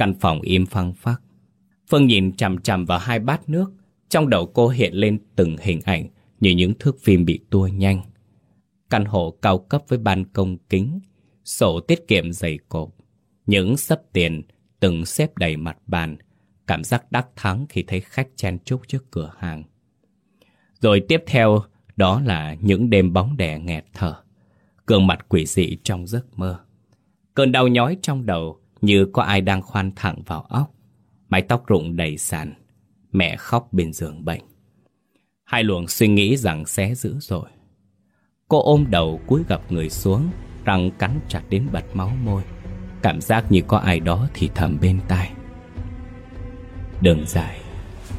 Căn phòng im phăng phắc. Phương nhìn chằm chằm vào hai bát nước. Trong đầu cô hiện lên từng hình ảnh như những thước phim bị tua nhanh. Căn hộ cao cấp với ban công kính, sổ tiết kiệm dày cộp, những sấp tiền từng xếp đầy mặt bàn, cảm giác đắc thắng khi thấy khách chen chúc trước cửa hàng. Rồi tiếp theo Đó là những đêm bóng đè nghẹt thở gương mặt quỷ dị trong giấc mơ Cơn đau nhói trong đầu như có ai đang khoan thẳng vào óc. Mái tóc rụng đầy sàn. Mẹ khóc bên giường bệnh. Hai luồng suy nghĩ rằng sẽ dữ rồi. Cô ôm đầu cúi gập người xuống, Răng cắn chặt đến bật máu môi. Cảm giác như có ai đó thì thầm bên tai. Đừng dài,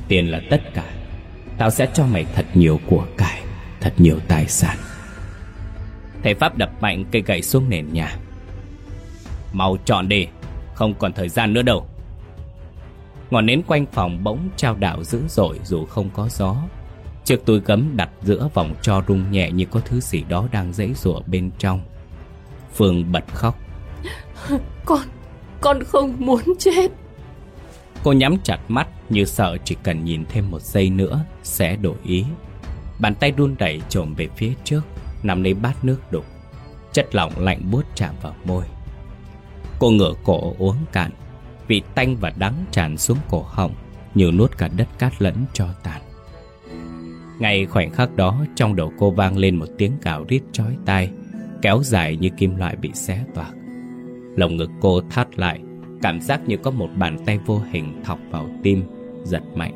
Tiền là tất cả. Tao sẽ cho mày thật nhiều của cải, Thật nhiều tài sản. Thầy Pháp đập mạnh cây gậy xuống nền nhà. Mau chọn đi. Không còn thời gian nữa đâu. Ngọn nến quanh phòng bỗng trao đảo dữ dội dù không có gió. Chiếc túi gấm đặt giữa vòng cho rung nhẹ như có thứ gì đó đang dãy rụa bên trong. Phương bật khóc. Con, con không muốn chết. Cô nhắm chặt mắt như sợ chỉ cần nhìn thêm một giây nữa sẽ đổi ý. Bàn tay run rẩy trồm về phía trước Nằm lấy bát nước đục. Chất lỏng lạnh buốt chạm vào môi Cô ngửa cổ uống cạn, Vị tanh và đắng tràn xuống cổ họng, Như nuốt cả đất cát lẫn cho tàn. Ngay khoảnh khắc đó, Trong đầu cô vang lên một tiếng cào rít chói tai, Kéo dài như kim loại bị xé toạc. Lồng ngực cô thắt lại, Cảm giác như có một bàn tay vô hình thọc vào tim, Giật mạnh.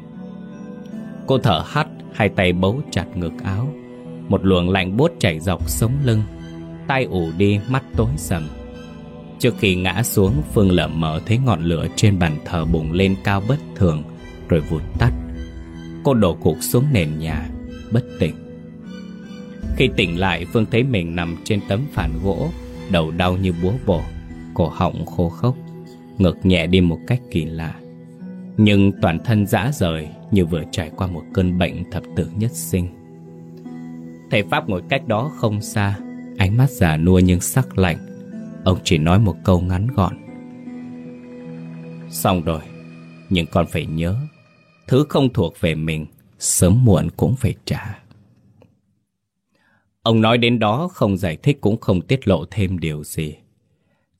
Cô thở hắt, Hai tay bấu chặt ngực áo. Một luồng lạnh bốt chảy dọc sống lưng. Tay ủ đi, mắt tối sầm. Trước khi ngã xuống, Phương lẩm mở thấy ngọn lửa trên bàn thờ bùng lên cao bất thường, Rồi vụt tắt. Cô đổ cục xuống nền nhà, Bất tỉnh. Khi tỉnh lại, Phương thấy mình nằm trên tấm phản gỗ, Đầu đau như búa bổ, Cổ họng khô khốc, Ngực nhẹ đi một cách kỳ lạ. Nhưng toàn thân dã rời Như vừa trải qua một cơn bệnh thập tử nhất sinh. Thầy Pháp ngồi cách đó không xa, Ánh mắt già nua nhưng sắc lạnh Ông chỉ nói một câu ngắn gọn. Xong rồi, Nhưng con phải nhớ, Thứ không thuộc về mình, Sớm muộn cũng phải trả. Ông nói đến đó không giải thích cũng không tiết lộ thêm điều gì.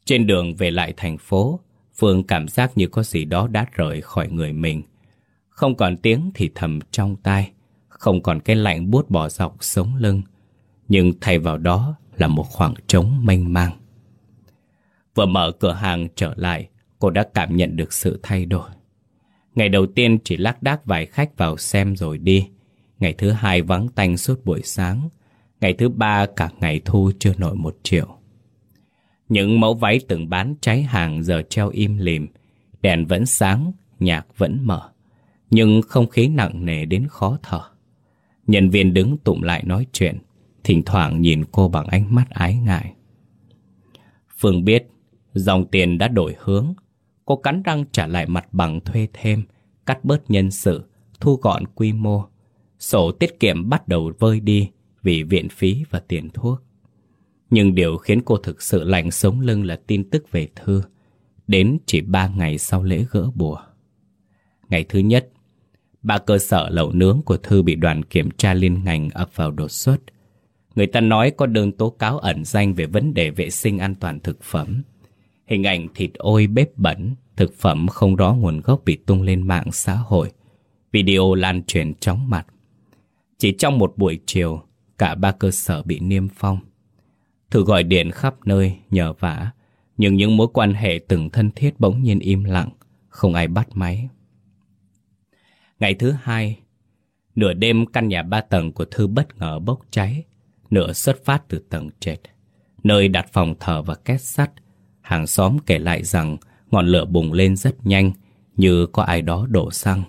Trên đường về lại thành phố, Phương cảm giác như có gì đó đã rời khỏi người mình. Không còn tiếng thì thầm trong tai, Không còn cái lạnh buốt bỏ dọc sống lưng. Nhưng thay vào đó là một khoảng trống mênh mang. Vừa mở cửa hàng trở lại, cô đã cảm nhận được sự thay đổi. Ngày đầu tiên chỉ lác đác vài khách vào xem rồi đi. Ngày thứ hai vắng tanh suốt buổi sáng. Ngày thứ ba cả ngày thu chưa nổi một triệu. Những mẫu váy từng bán cháy hàng giờ treo im lìm. Đèn vẫn sáng, nhạc vẫn mở. Nhưng không khí nặng nề đến khó thở. Nhân viên đứng tụm lại nói chuyện. Thỉnh thoảng nhìn cô bằng ánh mắt ái ngại. Phương biết Dòng tiền đã đổi hướng. Cô cắn răng trả lại mặt bằng thuê thêm, Cắt bớt nhân sự, Thu gọn quy mô. Sổ tiết kiệm bắt đầu vơi đi Vì viện phí và tiền thuốc. Nhưng điều khiến cô thực sự lạnh sống lưng là tin tức về Thư. Đến chỉ ba ngày sau lễ gỡ bùa. Ngày thứ nhất, Ba cơ sở lẩu nướng của Thư bị đoàn kiểm tra liên ngành ập vào đột xuất. Người ta nói có đơn tố cáo ẩn danh về vấn đề vệ sinh an toàn thực phẩm. Hình ảnh thịt ôi bếp bẩn, thực phẩm không rõ nguồn gốc bị tung lên mạng xã hội. Video lan truyền chóng mặt. Chỉ trong một buổi chiều, cả ba cơ sở bị niêm phong. Thử gọi điện khắp nơi, nhờ vả, nhưng những mối quan hệ từng thân thiết bỗng nhiên im lặng, không ai bắt máy. Ngày thứ hai, nửa đêm căn nhà ba tầng của Thư bất ngờ bốc cháy, nửa xuất phát từ tầng trệt, nơi đặt phòng thờ và két sắt Hàng xóm kể lại rằng ngọn lửa bùng lên rất nhanh, như có ai đó đổ xăng.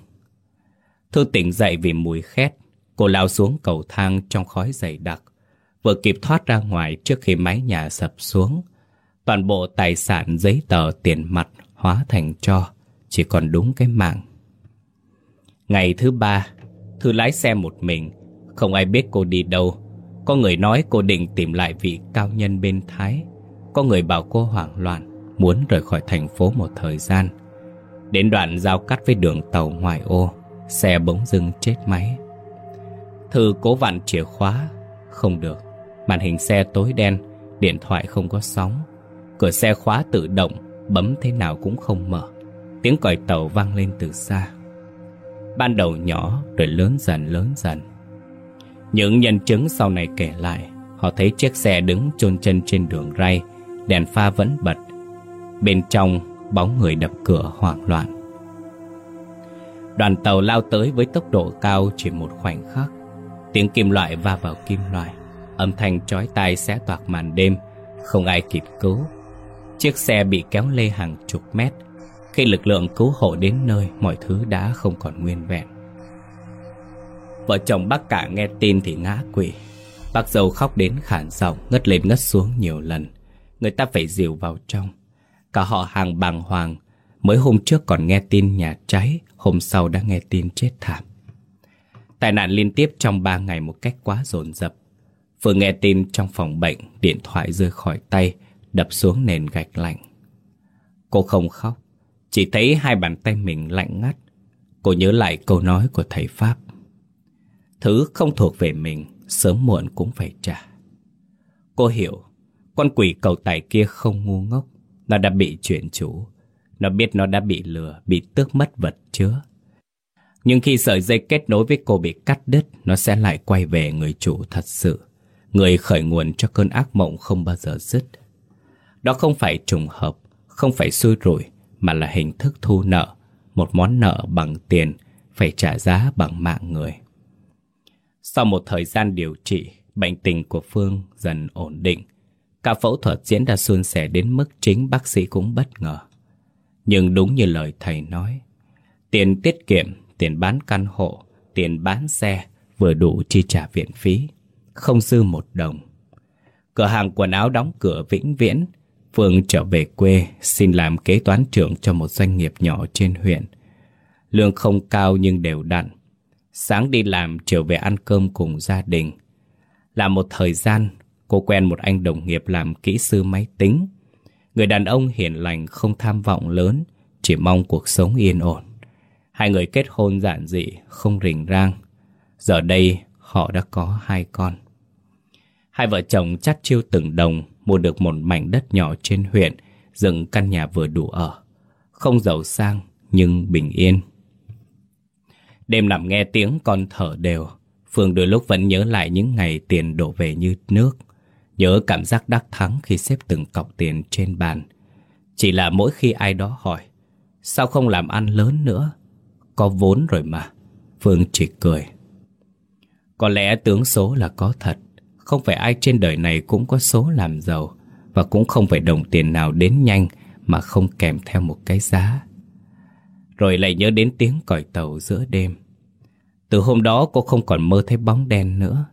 Thư tỉnh dậy vì mùi khét, cô lao xuống cầu thang trong khói dày đặc, vừa kịp thoát ra ngoài trước khi mái nhà sập xuống. Toàn bộ tài sản giấy tờ tiền mặt hóa thành cho, chỉ còn đúng cái mạng. Ngày thứ ba, Thư lái xe một mình, không ai biết cô đi đâu. Có người nói cô định tìm lại vị cao nhân bên Thái. Có người bảo cô hoảng loạn, Muốn rời khỏi thành phố một thời gian. Đến đoạn giao cắt với đường tàu ngoài ô, Xe bỗng dưng chết máy. Thư cố vặn chìa khóa, Không được. Màn hình xe tối đen, Điện thoại không có sóng. Cửa xe khóa tự động, Bấm thế nào cũng không mở. Tiếng còi tàu vang lên từ xa. Ban đầu nhỏ rồi lớn dần lớn dần. Những nhân chứng sau này kể lại, Họ thấy chiếc xe đứng chôn chân trên đường ray Đèn pha vẫn bật. Bên trong bóng người đập cửa hoảng loạn. Đoàn tàu lao tới với tốc độ cao chỉ một khoảnh khắc. Tiếng kim loại va vào kim loại. Âm thanh chói tai xé toạc màn đêm. Không ai kịp cứu. Chiếc xe bị kéo lê hàng chục mét. Khi lực lượng cứu hộ đến nơi, Mọi thứ đã không còn nguyên vẹn. Vợ chồng bác cả nghe tin thì ngã quỷ Bác dâu khóc đến khản giọng, Ngất lên ngất xuống nhiều lần. Người ta phải dìu vào trong. Cả họ hàng bàng hoàng Mới hôm trước còn nghe tin nhà cháy, Hôm sau đã nghe tin chết thảm. Tai nạn liên tiếp trong 3 ngày một cách quá dồn dập. Vừa nghe tin trong phòng bệnh, Điện thoại rơi khỏi tay, Đập xuống nền gạch lạnh. Cô không khóc, Chỉ thấy hai bàn tay mình lạnh ngắt. Cô nhớ lại câu nói của thầy Pháp. Thứ không thuộc về mình, Sớm muộn cũng phải trả. Cô hiểu con quỷ cầu tài kia không ngu ngốc. Nó đã bị chuyển chủ. Nó biết nó đã bị lừa Bị tước mất vật chứa. Nhưng khi sợi dây kết nối với cô bị cắt đứt Nó sẽ lại quay về người chủ thật sự. Người khởi nguồn cho cơn ác mộng không bao giờ dứt. Đó không phải trùng hợp Không phải xui rủi Mà là hình thức thu nợ. Một món nợ bằng tiền Phải trả giá bằng mạng người. Sau một thời gian điều trị, bệnh tình của Phương dần ổn định. Cả phẫu thuật diễn ra suôn sẻ đến mức chính bác sĩ cũng bất ngờ. Nhưng đúng như lời thầy nói, tiền tiết kiệm, tiền bán căn hộ, tiền bán xe vừa đủ chi trả viện phí, không dư một đồng. Cửa hàng quần áo đóng cửa vĩnh viễn, Phương trở về quê xin làm kế toán trưởng cho một doanh nghiệp nhỏ trên huyện. Lương không cao nhưng đều đặn, Sáng đi làm, chiều về ăn cơm cùng gia đình. Làm một thời gian, cô quen một anh đồng nghiệp làm kỹ sư máy tính. Người đàn ông hiền lành không tham vọng lớn, chỉ mong cuộc sống yên ổn. Hai người kết hôn giản dị, không rình rang. Giờ đây, họ đã có hai con. Hai vợ chồng chắt chiêu từng đồng, mua được một mảnh đất nhỏ trên huyện, dựng căn nhà vừa đủ ở. Không giàu sang, nhưng bình yên. Đêm nằm nghe tiếng con thở đều Phương đôi lúc vẫn nhớ lại những ngày tiền đổ về như nước Nhớ cảm giác đắc thắng khi xếp từng cọc tiền trên bàn. Chỉ là mỗi khi ai đó hỏi, Sao không làm ăn lớn nữa? Có vốn rồi mà. Phương chỉ cười. Có lẽ tướng số là có thật. Không phải ai trên đời này cũng có số làm giàu Và cũng không phải đồng tiền nào đến nhanh Mà không kèm theo một cái giá. Rồi lại nhớ đến tiếng còi tàu giữa đêm. Từ hôm đó cô không còn mơ thấy bóng đen nữa,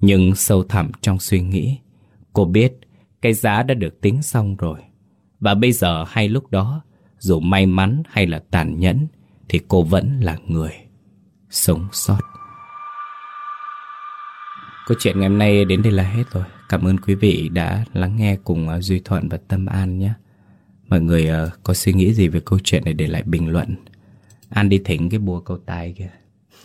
Nhưng sâu thẳm trong suy nghĩ Cô biết cái giá đã được tính xong rồi. Và bây giờ hay lúc đó, Dù may mắn hay là tàn nhẫn, Thì cô vẫn là người Sống sót. Câu chuyện ngày hôm nay đến đây là hết rồi. Cảm ơn quý vị đã lắng nghe cùng à, Duy Thuận và Tâm An nhé. Mọi người à, có suy nghĩ gì về câu chuyện này để lại bình luận. An đi thỉnh cái bùa cầu tài kìa.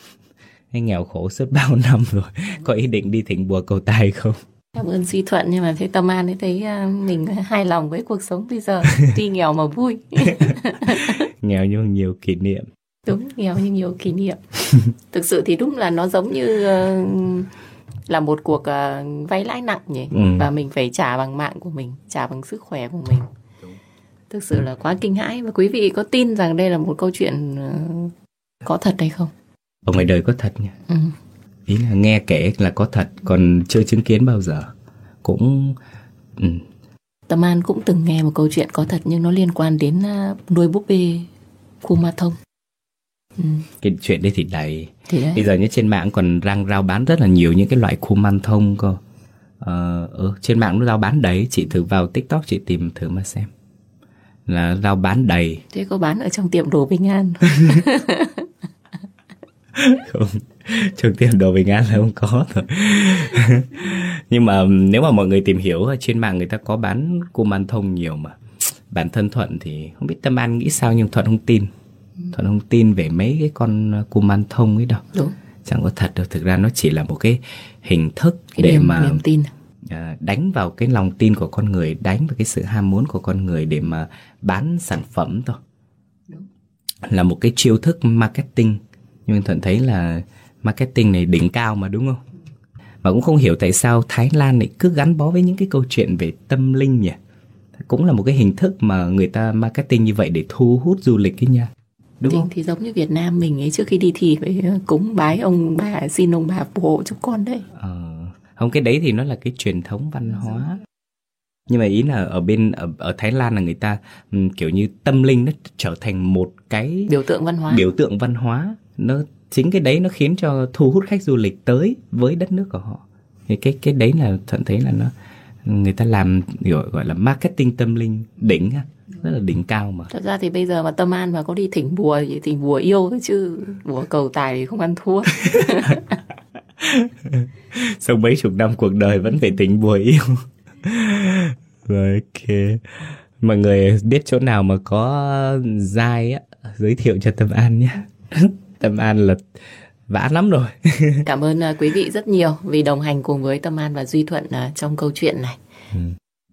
Anh nghèo khổ suốt bao năm rồi, Có ý định đi thỉnh bùa cầu tài không? Cảm ơn Duy Thuận nhưng mà thấy Tâm An ấy thấy uh, mình hài lòng với cuộc sống bây giờ. Tuy nghèo mà vui. Nghèo nhưng nhiều kỷ niệm. Đúng, nghèo nhưng nhiều kỷ niệm. Thực sự thì đúng là nó giống như uh, là một cuộc uh, vay lãi nặng nhỉ? Ừ. Và mình phải trả bằng mạng của mình, trả bằng sức khỏe của mình. Thực sự là quá kinh hãi. Và quý vị có tin rằng đây là một câu chuyện ờ, có thật hay không? Ở ngoài đời có thật nha. Ừ. ý là nghe kể là có thật còn chưa chứng kiến bao giờ. Cũng ừ. Tâm An cũng từng nghe một câu chuyện có thật nhưng nó liên quan đến ờ, nuôi búp bê khu ma thông. Ừ. cái chuyện đấy thì đầy. Thì đấy. bây giờ như trên mạng còn răng rao bán rất là nhiều những cái loại khu man thông cơ. Ờ, ừ, trên mạng nó rao bán đấy chị thử vào tiktok chị tìm thử mà xem. Là rau bán đầy. Thế có bán ở trong tiệm đồ bình an không trong tiệm đồ bình an là không có thôi. Nhưng mà nếu mà mọi người tìm hiểu trên mạng người ta có bán cung man thông nhiều mà. Bản thân thuận thì không biết tâm an nghĩ sao nhưng thuận không tin. Thuận không tin về mấy cái con cung man thông ấy đâu. Đúng. chẳng có thật đâu. Thực ra nó chỉ là một cái hình thức cái để niềm, mà niềm tin. À, đánh vào cái lòng tin của con người đánh vào cái sự ham muốn của con người để mà bán sản phẩm thôi. Đúng. là một cái chiêu thức marketing. Nhưng thuận thấy là marketing này đỉnh cao mà đúng không? Và cũng không hiểu tại sao Thái Lan lại cứ gắn bó với những cái câu chuyện về tâm linh nhỉ? Cũng là một cái hình thức mà người ta marketing như vậy để thu hút du lịch ấy nha. Đúng thì, không? Thì giống như Việt Nam mình ấy trước khi đi thi phải cúng bái ông bà xin ông bà phù hộ cho con đấy. Ờ, không cái đấy thì nó là cái truyền thống văn hóa. nhưng mà ý là ở bên ở, ở Thái Lan là người ta um, kiểu như tâm linh nó trở thành một cái biểu tượng văn hóa. biểu tượng văn hóa. Nó chính cái đấy nó khiến cho thu hút khách du lịch tới với đất nước của họ. Thì cái cái đấy là thuận thấy là nó người ta làm gọi gọi là marketing tâm linh đỉnh rất là đỉnh cao mà. Thật ra thì bây giờ mà tâm an mà có đi thỉnh bùa thì thỉnh bùa yêu chứ bùa cầu tài thì không ăn thua. Sau mấy chục năm cuộc đời vẫn phải thỉnh bùa yêu. Rồi ok. Mọi người biết chỗ nào mà có dai á giới thiệu cho tâm an nhé tâm an là vã lắm rồi cảm ơn uh, quý vị rất nhiều vì đồng hành cùng với tâm an và duy thuận uh, trong câu chuyện này ừ.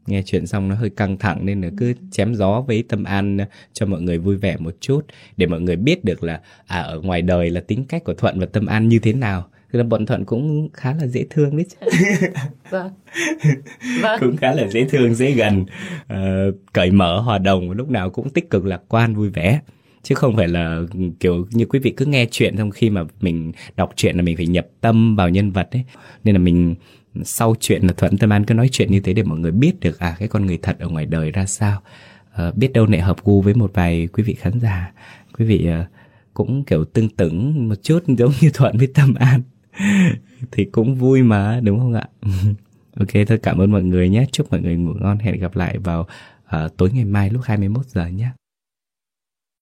nghe chuyện xong nó hơi căng thẳng nên là cứ chém gió với tâm an uh, cho mọi người vui vẻ một chút để mọi người biết được là à ở ngoài đời là tính cách của thuận và tâm an như thế nào Thực ra bọn Thuận cũng khá là dễ thương đấy chứ. vâng. vâng. Cũng khá là dễ thương, dễ gần, uh, cởi mở, hòa đồng, lúc nào cũng tích cực, lạc quan, vui vẻ chứ không phải là kiểu như quý vị cứ nghe chuyện xong khi mà mình đọc chuyện là mình phải nhập tâm vào nhân vật ấy. Nên là mình sau chuyện là thuận tâm an cứ nói chuyện như thế để mọi người biết được à cái con người thật ở ngoài đời ra sao. À, biết đâu lại hợp gu với một vài quý vị khán giả. Quý vị à, cũng kiểu tương tưởng một chút giống như thuận với tâm an. Thì cũng vui mà đúng không ạ? Ok thôi cảm ơn mọi người nhé. Chúc mọi người ngủ ngon. Hẹn gặp lại vào uh, tối ngày mai lúc 21 giờ nhé.